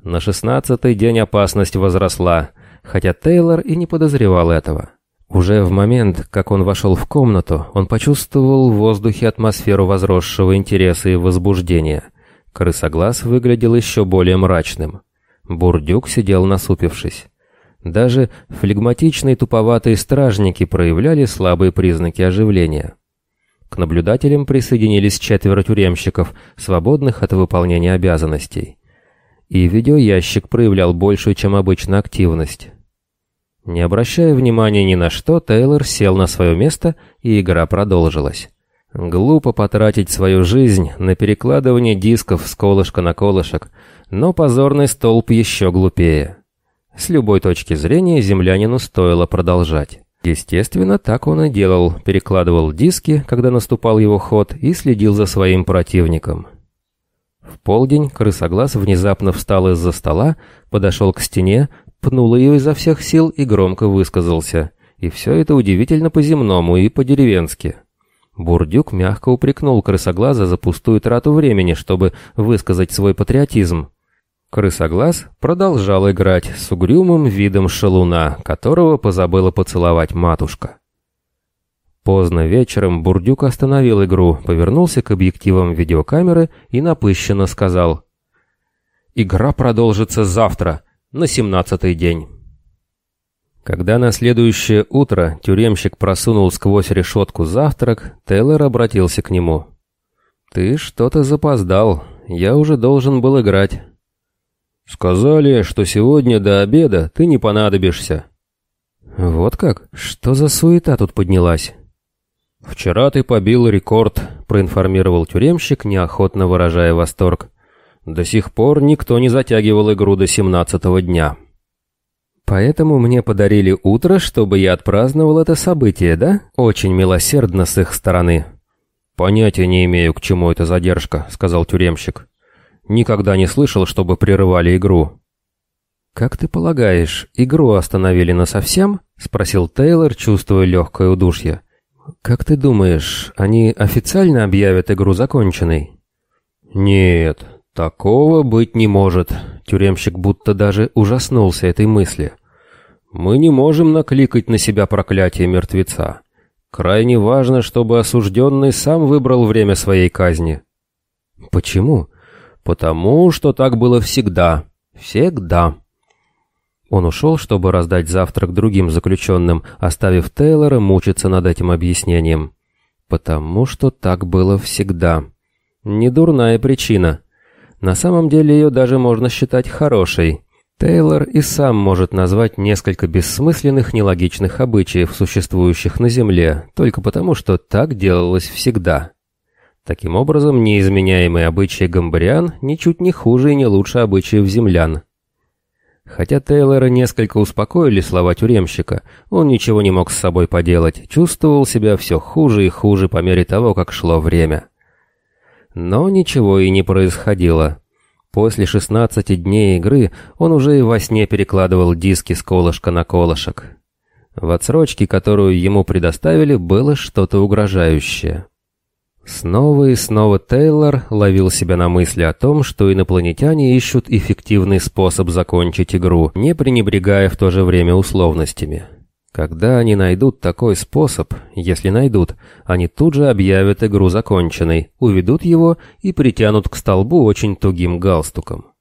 Speaker 1: На шестнадцатый день опасность возросла, хотя Тейлор и не подозревал этого. Уже в момент, как он вошел в комнату, он почувствовал в воздухе атмосферу возросшего интереса и возбуждения. Крысоглаз выглядел еще более мрачным. Бурдюк сидел насупившись. Даже флегматичные туповатые стражники проявляли слабые признаки оживления. К наблюдателям присоединились четверо тюремщиков, свободных от выполнения обязанностей. И видеоящик проявлял большую, чем обычно, активность. Не обращая внимания ни на что, Тейлор сел на свое место, и игра продолжилась. Глупо потратить свою жизнь на перекладывание дисков с колышка на колышек, но позорный столб еще глупее. С любой точки зрения землянину стоило продолжать. Естественно, так он и делал, перекладывал диски, когда наступал его ход, и следил за своим противником. В полдень крысоглаз внезапно встал из-за стола, подошел к стене, пнул ее изо всех сил и громко высказался. И все это удивительно по-земному и по-деревенски. Бурдюк мягко упрекнул крысоглаза за пустую трату времени, чтобы высказать свой патриотизм. Крысоглаз продолжал играть с угрюмым видом шалуна, которого позабыла поцеловать матушка. Поздно вечером Бурдюк остановил игру, повернулся к объективам видеокамеры и напыщенно сказал «Игра продолжится завтра, на семнадцатый день». Когда на следующее утро тюремщик просунул сквозь решетку завтрак, Тейлор обратился к нему. «Ты что-то запоздал, я уже должен был играть». «Сказали, что сегодня до обеда ты не понадобишься». «Вот как? Что за суета тут поднялась?» «Вчера ты побил рекорд», — проинформировал тюремщик, неохотно выражая восторг. «До сих пор никто не затягивал игру до семнадцатого дня». «Поэтому мне подарили утро, чтобы я отпраздновал это событие, да? Очень милосердно с их стороны». «Понятия не имею, к чему эта задержка», — сказал тюремщик. Никогда не слышал, чтобы прерывали игру.
Speaker 2: «Как ты полагаешь, игру остановили насовсем?» — спросил Тейлор, чувствуя легкое удушье. «Как ты думаешь, они официально объявят игру законченной?»
Speaker 1: «Нет, такого быть не может», — тюремщик будто даже ужаснулся этой мысли. «Мы не можем накликать на себя проклятие мертвеца. Крайне важно, чтобы осужденный сам выбрал время своей казни».
Speaker 2: «Почему?»
Speaker 1: «Потому что так было всегда. Всегда».
Speaker 2: Он ушел, чтобы раздать завтрак другим заключенным, оставив Тейлора мучиться над этим объяснением. «Потому что так было всегда». Недурная причина. На самом деле ее даже можно считать хорошей. Тейлор и сам может назвать несколько бессмысленных, нелогичных обычаев, существующих на Земле, только потому, что так делалось всегда. Таким образом, неизменяемые обычаи гамбариан ничуть не хуже и не лучше обычаев землян. Хотя Тейлора несколько успокоили слова тюремщика, он ничего не мог с собой поделать, чувствовал себя все хуже и хуже по мере того, как шло время. Но ничего и не происходило. После 16 дней игры он уже и во сне перекладывал диски с колышка на колышек. В отсрочке, которую ему предоставили, было что-то угрожающее. Снова и снова Тейлор ловил себя на мысли о том, что инопланетяне ищут эффективный способ закончить игру, не пренебрегая в то же время условностями.
Speaker 1: Когда они найдут такой способ, если найдут, они тут же объявят игру законченной, уведут его и притянут к столбу очень тугим галстуком.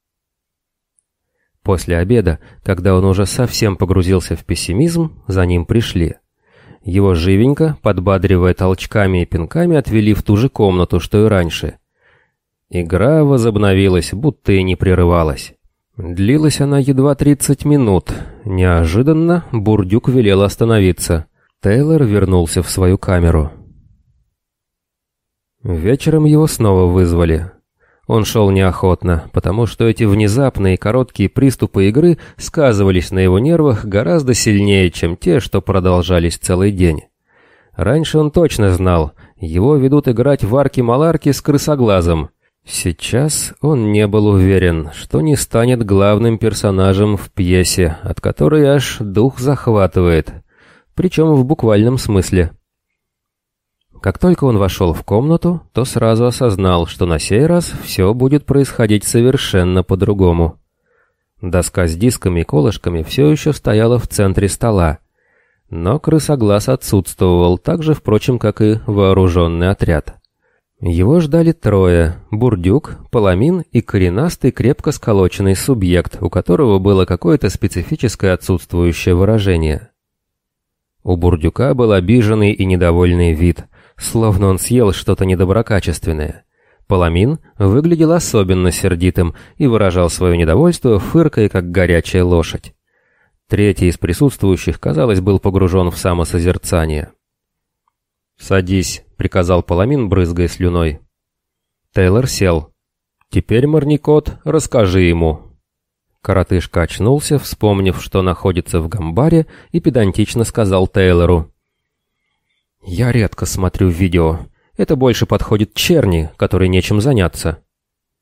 Speaker 1: После обеда, когда он уже совсем погрузился в пессимизм, за ним пришли. Его живенько, подбадривая толчками и пинками, отвели в ту же комнату, что и раньше. Игра возобновилась, будто и не прерывалась. Длилась она едва 30 минут. Неожиданно Бурдюк велел остановиться. Тейлор вернулся в свою камеру. Вечером его снова вызвали. Он шел неохотно, потому что эти внезапные короткие приступы игры сказывались на его нервах гораздо сильнее, чем те, что продолжались целый день. Раньше он точно знал, его ведут играть в арки-маларки с крысоглазом. Сейчас он не был уверен, что не станет главным персонажем в пьесе, от которой аж дух захватывает, причем в буквальном смысле. Как только он вошел в комнату, то сразу осознал, что на сей раз все будет происходить совершенно по-другому. Доска с дисками и колышками все еще стояла в центре стола, но крысоглаз отсутствовал, так же, впрочем, как и вооруженный отряд. Его ждали трое – Бурдюк, Паламин и коренастый крепко сколоченный субъект, у которого было какое-то специфическое отсутствующее выражение. У Бурдюка был обиженный и недовольный вид – словно он съел что-то недоброкачественное. Паламин выглядел особенно сердитым и выражал свое недовольство, фыркая, как горячая лошадь. Третий из присутствующих, казалось, был погружен в самосозерцание. «Садись», — приказал Паламин, брызгая слюной. Тейлор сел. «Теперь, Марникот, расскажи ему». Коротышка очнулся, вспомнив, что находится в гамбаре, и педантично сказал Тейлору. «Я редко смотрю видео. Это больше подходит черни, которой нечем заняться».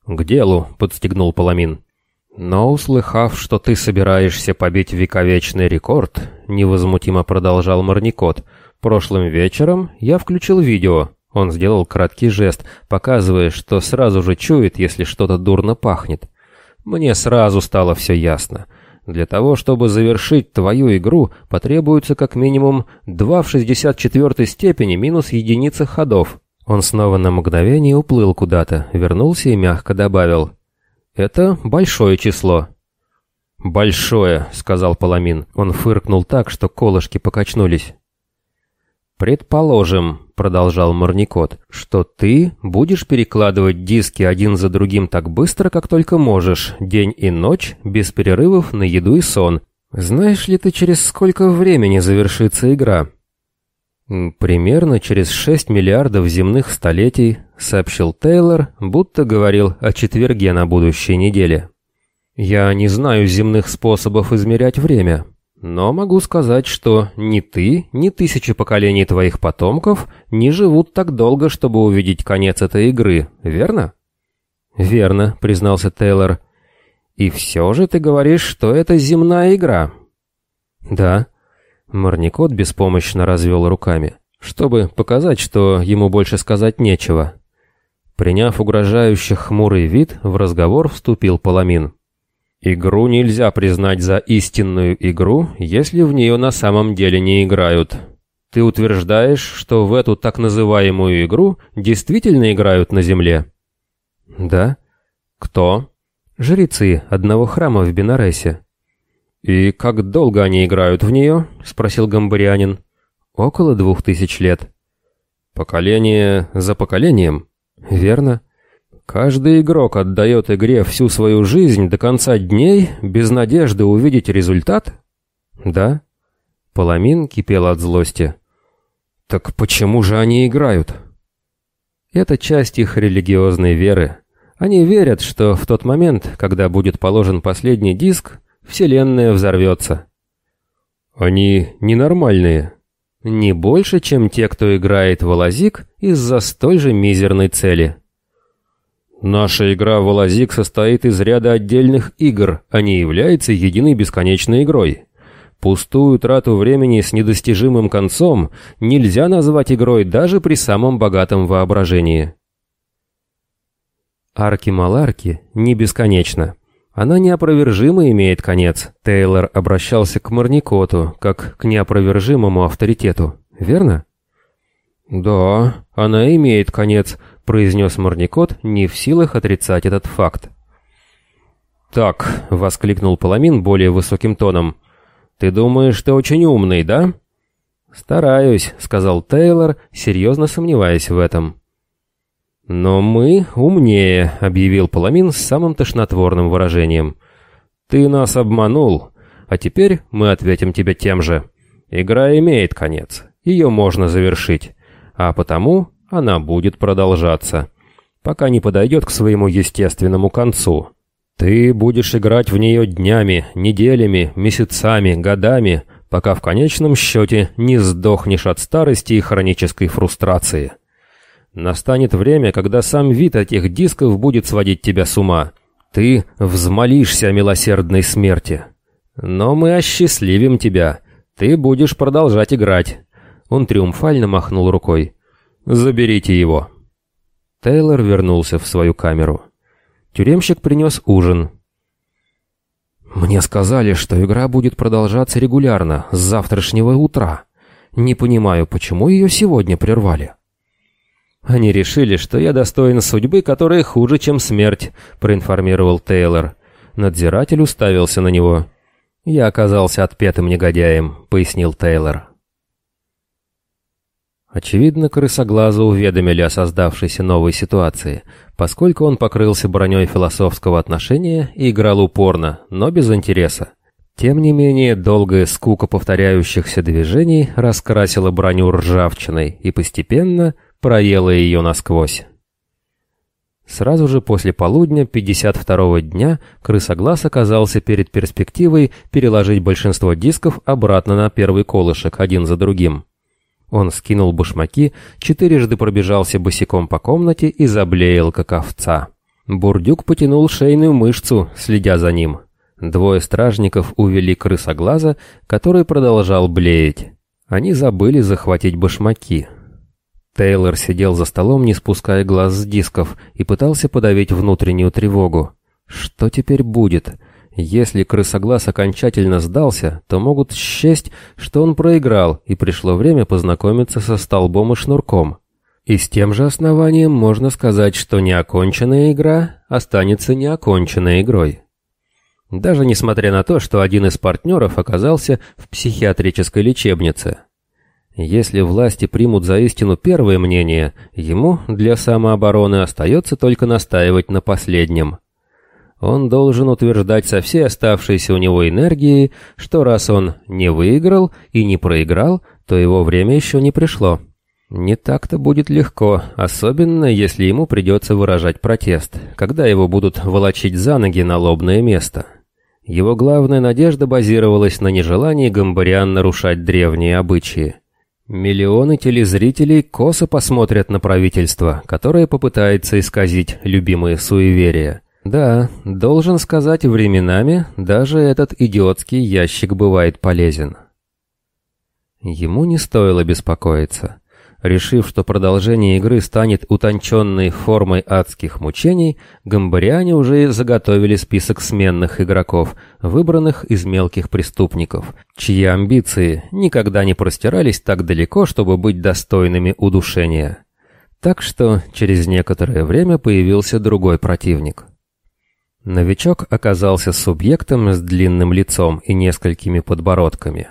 Speaker 1: «К делу», — подстегнул Паламин. «Но, услыхав, что ты собираешься побить вековечный рекорд», — невозмутимо продолжал Марникот, — «прошлым вечером я включил видео». Он сделал краткий жест, показывая, что сразу же чует, если что-то дурно пахнет. Мне сразу стало все ясно. Для того, чтобы завершить твою игру, потребуется как минимум 2 в 64 степени минус единица ходов. Он снова на мгновение уплыл куда-то, вернулся и мягко добавил. Это большое число. «Большое», — сказал Паламин. Он фыркнул так, что колышки покачнулись. «Предположим», — продолжал Марникот, — «что ты будешь перекладывать диски один за другим так быстро, как только можешь, день и ночь, без перерывов на еду и сон. Знаешь ли ты, через сколько времени завершится игра?» «Примерно через 6 миллиардов земных столетий», — сообщил Тейлор, будто говорил о четверге на будущей неделе. «Я не знаю земных способов измерять время». Но могу сказать, что ни ты, ни тысячи поколений твоих потомков не живут так долго, чтобы увидеть конец этой игры, верно? Верно, признался Тейлор. И все же ты говоришь, что это земная игра. Да. Марникот беспомощно развел руками, чтобы показать, что ему больше сказать нечего. Приняв угрожающий хмурый вид, в разговор вступил Паламин. Игру нельзя признать за истинную игру, если в нее на самом деле не играют. Ты утверждаешь, что в эту так называемую игру действительно играют на земле? Да. Кто? Жрецы одного храма в Бенаресе. И как долго они играют в нее? Спросил гамбарианин. Около двух тысяч лет. Поколение за поколением? Верно. Каждый игрок отдает игре всю свою жизнь до конца дней без надежды увидеть результат? Да. Паламин кипел от злости. Так почему же они играют? Это часть их религиозной веры. Они верят, что в тот момент, когда будет положен последний диск, Вселенная взорвется. Они ненормальные. Не больше, чем те, кто играет в лазик из-за столь же мизерной цели. Наша игра в Алазик состоит из ряда отдельных игр, а не является единой бесконечной игрой. Пустую трату времени с недостижимым концом нельзя назвать игрой даже при самом богатом воображении. Арки-маларки не бесконечно. Она неопровержимо имеет конец. Тейлор обращался к Марникоту, как к неопровержимому авторитету. Верно? Да, она имеет конец, произнес Марникот, не в силах отрицать этот факт. «Так», — воскликнул Паламин более высоким тоном, — «ты думаешь, ты очень умный, да?» «Стараюсь», — сказал Тейлор, серьезно сомневаясь в этом. «Но мы умнее», — объявил Паламин с самым тошнотворным выражением. «Ты нас обманул, а теперь мы ответим тебе тем же. Игра имеет конец, ее можно завершить, а потому она будет продолжаться, пока не подойдет к своему естественному концу. Ты будешь играть в нее днями, неделями, месяцами, годами, пока в конечном счете не сдохнешь от старости и хронической фрустрации». Настанет время, когда сам вид этих дисков будет сводить тебя с ума. Ты взмолишься о милосердной смерти. Но мы осчастливим тебя. Ты будешь продолжать играть. Он триумфально махнул рукой. Заберите его. Тейлор вернулся в свою камеру. Тюремщик принес ужин. Мне сказали, что игра будет продолжаться регулярно с завтрашнего утра. Не понимаю, почему ее сегодня прервали. «Они решили, что я достоин судьбы, которая хуже, чем смерть», — проинформировал Тейлор. Надзиратель уставился на него. «Я оказался отпетым негодяем», — пояснил Тейлор. Очевидно, крысоглаза уведомили о создавшейся новой ситуации, поскольку он покрылся броней философского отношения и играл упорно, но без интереса. Тем не менее, долгая скука повторяющихся движений раскрасила броню ржавчиной, и постепенно — проела ее насквозь. Сразу же после полудня 52-го дня крысоглаз оказался перед перспективой переложить большинство дисков обратно на первый колышек, один за другим. Он скинул башмаки, четырежды пробежался босиком по комнате и заблеял, как овца. Бурдюк потянул шейную мышцу, следя за ним. Двое стражников увели крысоглаза, который продолжал блеять. Они забыли захватить башмаки. Тейлор сидел за столом, не спуская глаз с дисков, и пытался подавить внутреннюю тревогу. Что теперь будет? Если крысоглаз окончательно сдался, то могут счесть, что он проиграл, и пришло время познакомиться со столбом и шнурком. И с тем же основанием можно сказать, что неоконченная игра останется неоконченной игрой. Даже несмотря на то, что один из партнеров оказался в психиатрической лечебнице. Если власти примут за истину первое мнение, ему для самообороны остается только настаивать на последнем. Он должен утверждать со всей оставшейся у него энергией, что раз он не выиграл и не проиграл, то его время еще не пришло. Не так-то будет легко, особенно если ему придется выражать протест, когда его будут волочить за ноги на лобное место. Его главная надежда базировалась на нежелании Гамбариан нарушать древние обычаи. Миллионы телезрителей косо посмотрят на правительство, которое попытается исказить любимые суеверия. Да, должен сказать, временами даже этот идиотский ящик бывает полезен. Ему не стоило беспокоиться. Решив, что продолжение игры станет утонченной формой адских мучений, гамбариане уже заготовили список сменных игроков, выбранных из мелких преступников, чьи амбиции никогда не простирались так далеко, чтобы быть достойными удушения. Так что через некоторое время появился другой противник. Новичок оказался субъектом с длинным лицом и несколькими подбородками.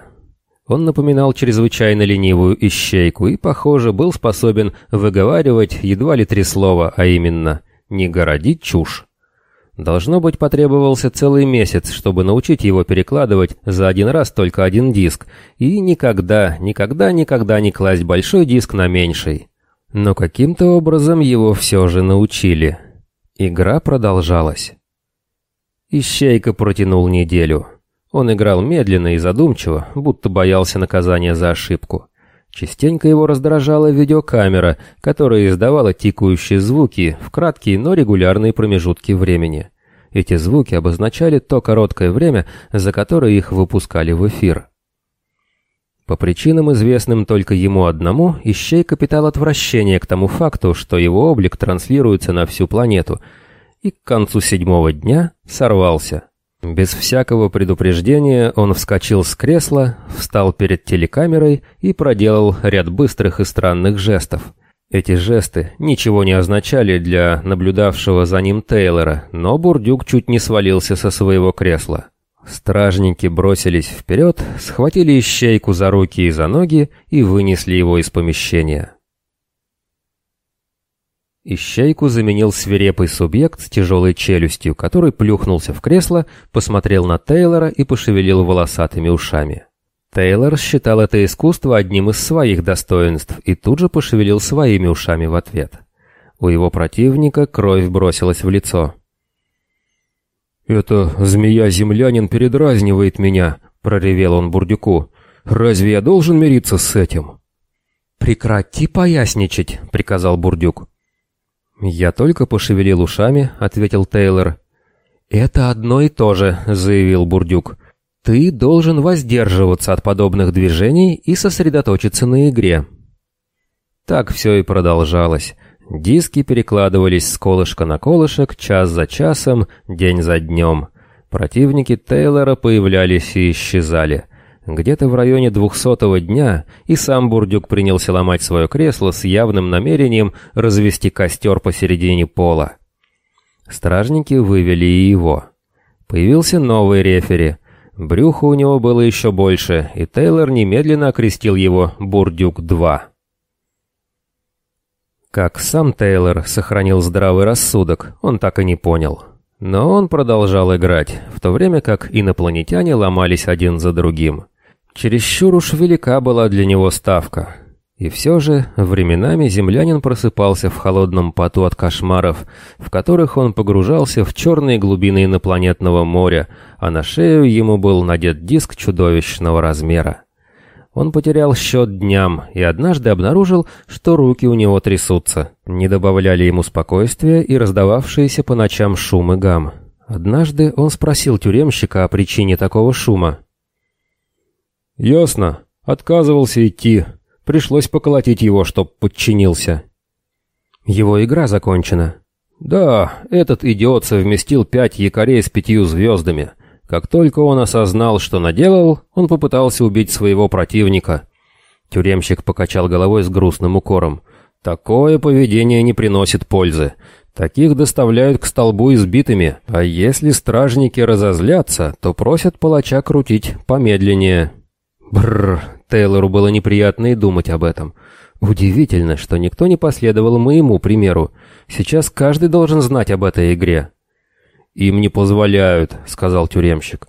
Speaker 1: Он напоминал чрезвычайно ленивую ищейку и, похоже, был способен выговаривать едва ли три слова, а именно «не городить чушь». Должно быть, потребовался целый месяц, чтобы научить его перекладывать за один раз только один диск, и никогда, никогда, никогда не класть большой диск на меньший. Но каким-то образом его все же научили. Игра продолжалась. Ищейка протянул неделю. Он играл медленно и задумчиво, будто боялся наказания за ошибку. Частенько его раздражала видеокамера, которая издавала тикающие звуки в краткие, но регулярные промежутки времени. Эти звуки обозначали то короткое время, за которое их выпускали в эфир. По причинам, известным только ему одному, Ищейка питал отвращение к тому факту, что его облик транслируется на всю планету – и к концу седьмого дня сорвался. Без всякого предупреждения он вскочил с кресла, встал перед телекамерой и проделал ряд быстрых и странных жестов. Эти жесты ничего не означали для наблюдавшего за ним Тейлора, но Бурдюк чуть не свалился со своего кресла. Стражники бросились вперед, схватили ищейку за руки и за ноги и вынесли его из помещения. Ищейку заменил свирепый субъект с тяжелой челюстью, который плюхнулся в кресло, посмотрел на Тейлора и пошевелил волосатыми ушами. Тейлор считал это искусство одним из своих достоинств и тут же пошевелил своими ушами в ответ. У его противника кровь бросилась в лицо.
Speaker 2: «Это змея-землянин передразнивает меня», — проревел он Бурдюку. «Разве я должен мириться с этим?»
Speaker 1: «Прекрати поясничать», — приказал Бурдюк. «Я только пошевелил ушами», — ответил Тейлор. «Это одно и то же», — заявил Бурдюк. «Ты должен воздерживаться от подобных движений и сосредоточиться на игре». Так все и продолжалось. Диски перекладывались с колышка на колышек, час за часом, день за днем. Противники Тейлора появлялись и исчезали — где-то в районе двухсотого дня и сам Бурдюк принялся ломать свое кресло с явным намерением развести костер посередине пола. Стражники вывели и его. Появился новый рефери. Брюхо у него было еще больше, и Тейлор немедленно окрестил его Бурдюк-2. Как сам Тейлор сохранил здравый рассудок, он так и не понял. Но он продолжал играть, в то время как инопланетяне ломались один за другим. Чересчур уж велика была для него ставка. И все же, временами землянин просыпался в холодном поту от кошмаров, в которых он погружался в черные глубины инопланетного моря, а на шею ему был надет диск чудовищного размера. Он потерял счет дням и однажды обнаружил, что руки у него трясутся. Не добавляли ему спокойствия и раздававшиеся по ночам шум и гам. Однажды он спросил тюремщика о причине такого шума.
Speaker 2: «Ясно. Отказывался идти. Пришлось поколотить его, чтоб подчинился».
Speaker 1: «Его игра закончена».
Speaker 2: «Да, этот идиот совместил пять якорей с пятью звездами. Как только он осознал, что наделал, он попытался убить своего противника».
Speaker 1: Тюремщик покачал головой с грустным укором.
Speaker 2: «Такое поведение не приносит пользы. Таких доставляют к столбу избитыми, а если стражники разозлятся, то просят палача крутить помедленнее».
Speaker 1: Бррр, Тейлору было неприятно и думать об этом. Удивительно, что никто не последовал моему примеру. Сейчас каждый должен знать об этой игре.
Speaker 2: «Им не позволяют», — сказал тюремщик.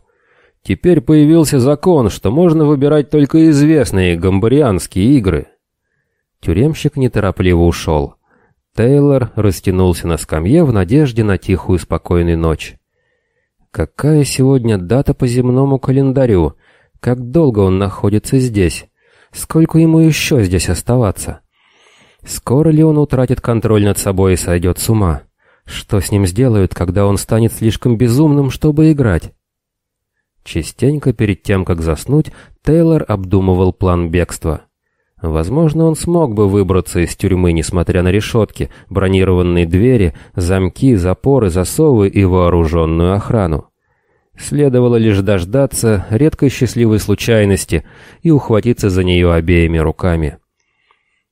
Speaker 2: «Теперь появился закон, что можно выбирать только известные гамбарианские игры».
Speaker 1: Тюремщик неторопливо ушел. Тейлор растянулся на скамье в надежде на тихую спокойную ночь. «Какая сегодня дата по земному календарю?» Как долго он находится здесь? Сколько ему еще здесь оставаться? Скоро ли он утратит контроль над собой и сойдет с ума? Что с ним сделают, когда он станет слишком безумным, чтобы играть? Частенько перед тем, как заснуть, Тейлор обдумывал план бегства. Возможно, он смог бы выбраться из тюрьмы, несмотря на решетки, бронированные двери, замки, запоры, засовы и вооруженную охрану. Следовало лишь дождаться редкой счастливой случайности и ухватиться за нее обеими руками.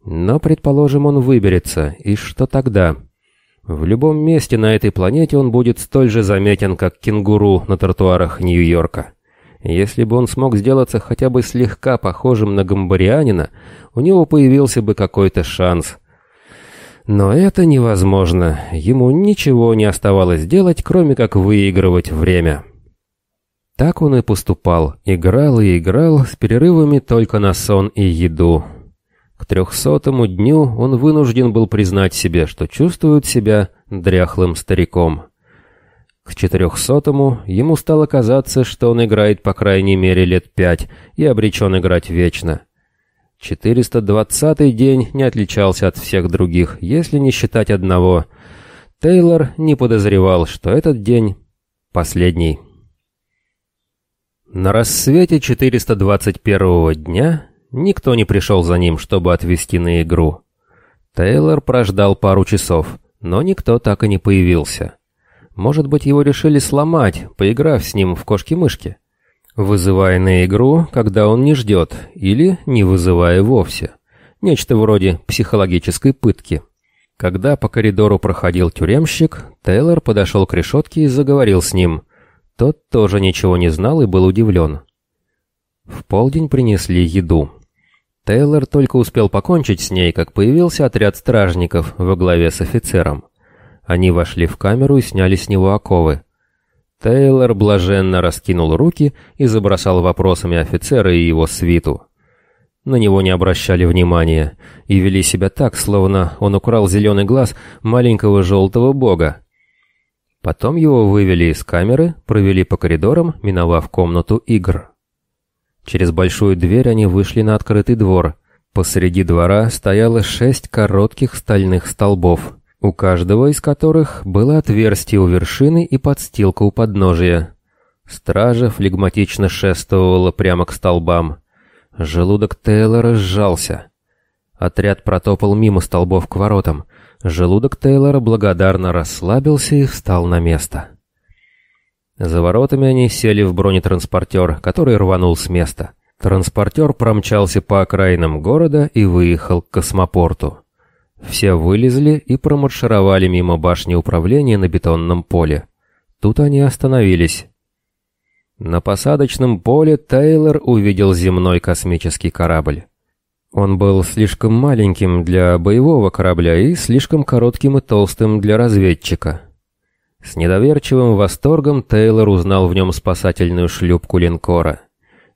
Speaker 1: Но, предположим, он выберется, и что тогда? В любом месте на этой планете он будет столь же заметен, как кенгуру на тротуарах Нью-Йорка. Если бы он смог сделаться хотя бы слегка похожим на гамбарианина, у него появился бы какой-то шанс. Но это невозможно, ему ничего не оставалось делать, кроме как выигрывать время. Так он и поступал, играл и играл, с перерывами только на сон и еду. К трехсотому дню он вынужден был признать себе, что чувствует себя дряхлым стариком. К четырехсотому ему стало казаться, что он играет по крайней мере лет пять и обречен играть вечно. Четыреста двадцатый день не отличался от всех других, если не считать одного. Тейлор не подозревал, что этот день последний. На рассвете 421-го дня никто не пришел за ним, чтобы отвезти на игру. Тейлор прождал пару часов, но никто так и не появился. Может быть, его решили сломать, поиграв с ним в кошки-мышки. Вызывая на игру, когда он не ждет, или не вызывая вовсе. Нечто вроде психологической пытки. Когда по коридору проходил тюремщик, Тейлор подошел к решетке и заговорил с ним. Тот тоже ничего не знал и был удивлен. В полдень принесли еду. Тейлор только успел покончить с ней, как появился отряд стражников во главе с офицером. Они вошли в камеру и сняли с него оковы. Тейлор блаженно раскинул руки и забросал вопросами офицера и его свиту. На него не обращали внимания и вели себя так, словно он украл зеленый глаз маленького желтого бога. Потом его вывели из камеры, провели по коридорам, миновав комнату игр. Через большую дверь они вышли на открытый двор. Посреди двора стояло шесть коротких стальных столбов у каждого из которых было отверстие у вершины и подстилка у подножия. Стража флегматично шествовала прямо к столбам. Желудок Тейлора сжался. Отряд протопал мимо столбов к воротам. Желудок Тейлора благодарно расслабился и встал на место. За воротами они сели в бронетранспортер, который рванул с места. Транспортер промчался по окраинам города и выехал к космопорту. Все вылезли и промаршировали мимо башни управления на бетонном поле. Тут они остановились. На посадочном поле Тейлор увидел земной космический корабль. Он был слишком маленьким для боевого корабля и слишком коротким и толстым для разведчика. С недоверчивым восторгом Тейлор узнал в нем спасательную шлюпку линкора.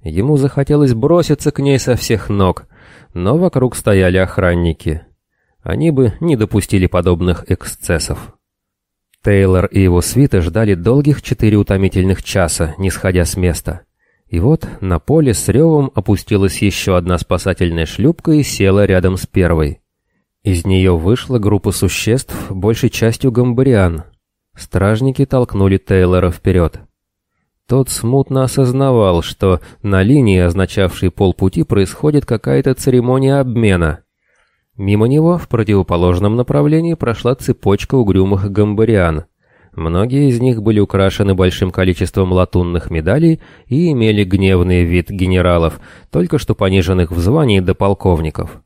Speaker 1: Ему захотелось броситься к ней со всех ног, но вокруг стояли охранники они бы не допустили подобных эксцессов. Тейлор и его свита ждали долгих четыре утомительных часа, не сходя с места. И вот на поле с ревом опустилась еще одна спасательная шлюпка и села рядом с первой. Из нее вышла группа существ, большей частью гамбариан. Стражники толкнули Тейлора вперед. Тот смутно осознавал, что на линии, означавшей полпути, происходит какая-то церемония обмена. Мимо него в противоположном направлении прошла цепочка угрюмых гамбариан. Многие из них были украшены большим количеством латунных медалей и имели гневный вид генералов, только что пониженных в звании до полковников.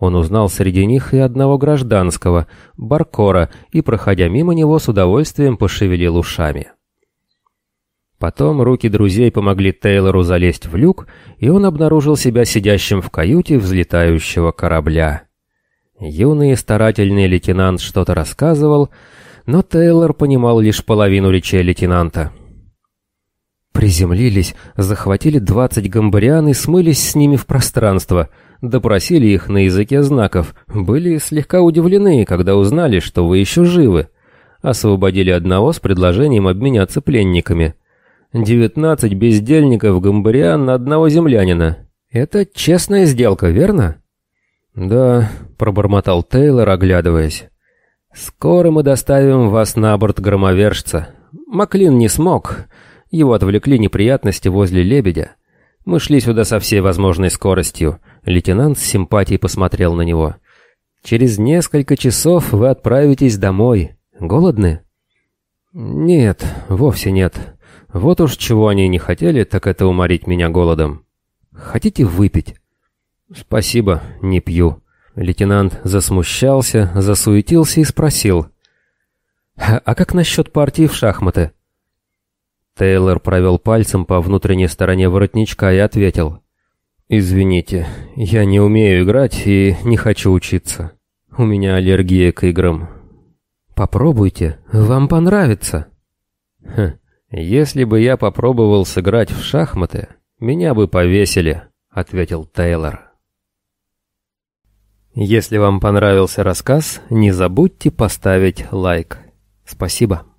Speaker 1: Он узнал среди них и одного гражданского, Баркора, и, проходя мимо него, с удовольствием пошевелил ушами. Потом руки друзей помогли Тейлору залезть в люк, и он обнаружил себя сидящим в каюте взлетающего корабля. Юный старательный лейтенант что-то рассказывал, но Тейлор понимал лишь половину речей лейтенанта. Приземлились, захватили двадцать гамбариан и смылись с ними в пространство, допросили их на языке знаков, были слегка удивлены, когда узнали, что вы еще живы. Освободили одного с предложением обменяться пленниками. Девятнадцать бездельников гамбариан на одного землянина. Это честная сделка, верно? «Да», — пробормотал Тейлор, оглядываясь. «Скоро мы доставим вас на борт громовержца. Маклин не смог. Его отвлекли неприятности возле лебедя. Мы шли сюда со всей возможной скоростью». Лейтенант с симпатией посмотрел на него. «Через несколько часов вы отправитесь домой. Голодны?» «Нет, вовсе нет. Вот уж чего они не хотели, так это уморить меня голодом. Хотите выпить?» «Спасибо, не пью». Лейтенант засмущался, засуетился и спросил. «А как насчет партии в шахматы?» Тейлор провел пальцем по внутренней стороне воротничка и ответил. «Извините, я не умею играть и не хочу учиться. У меня аллергия к играм». «Попробуйте, вам понравится». «Хм, если бы я попробовал сыграть в шахматы, меня бы повесили», — ответил Тейлор. Если вам понравился рассказ, не забудьте поставить лайк. Спасибо.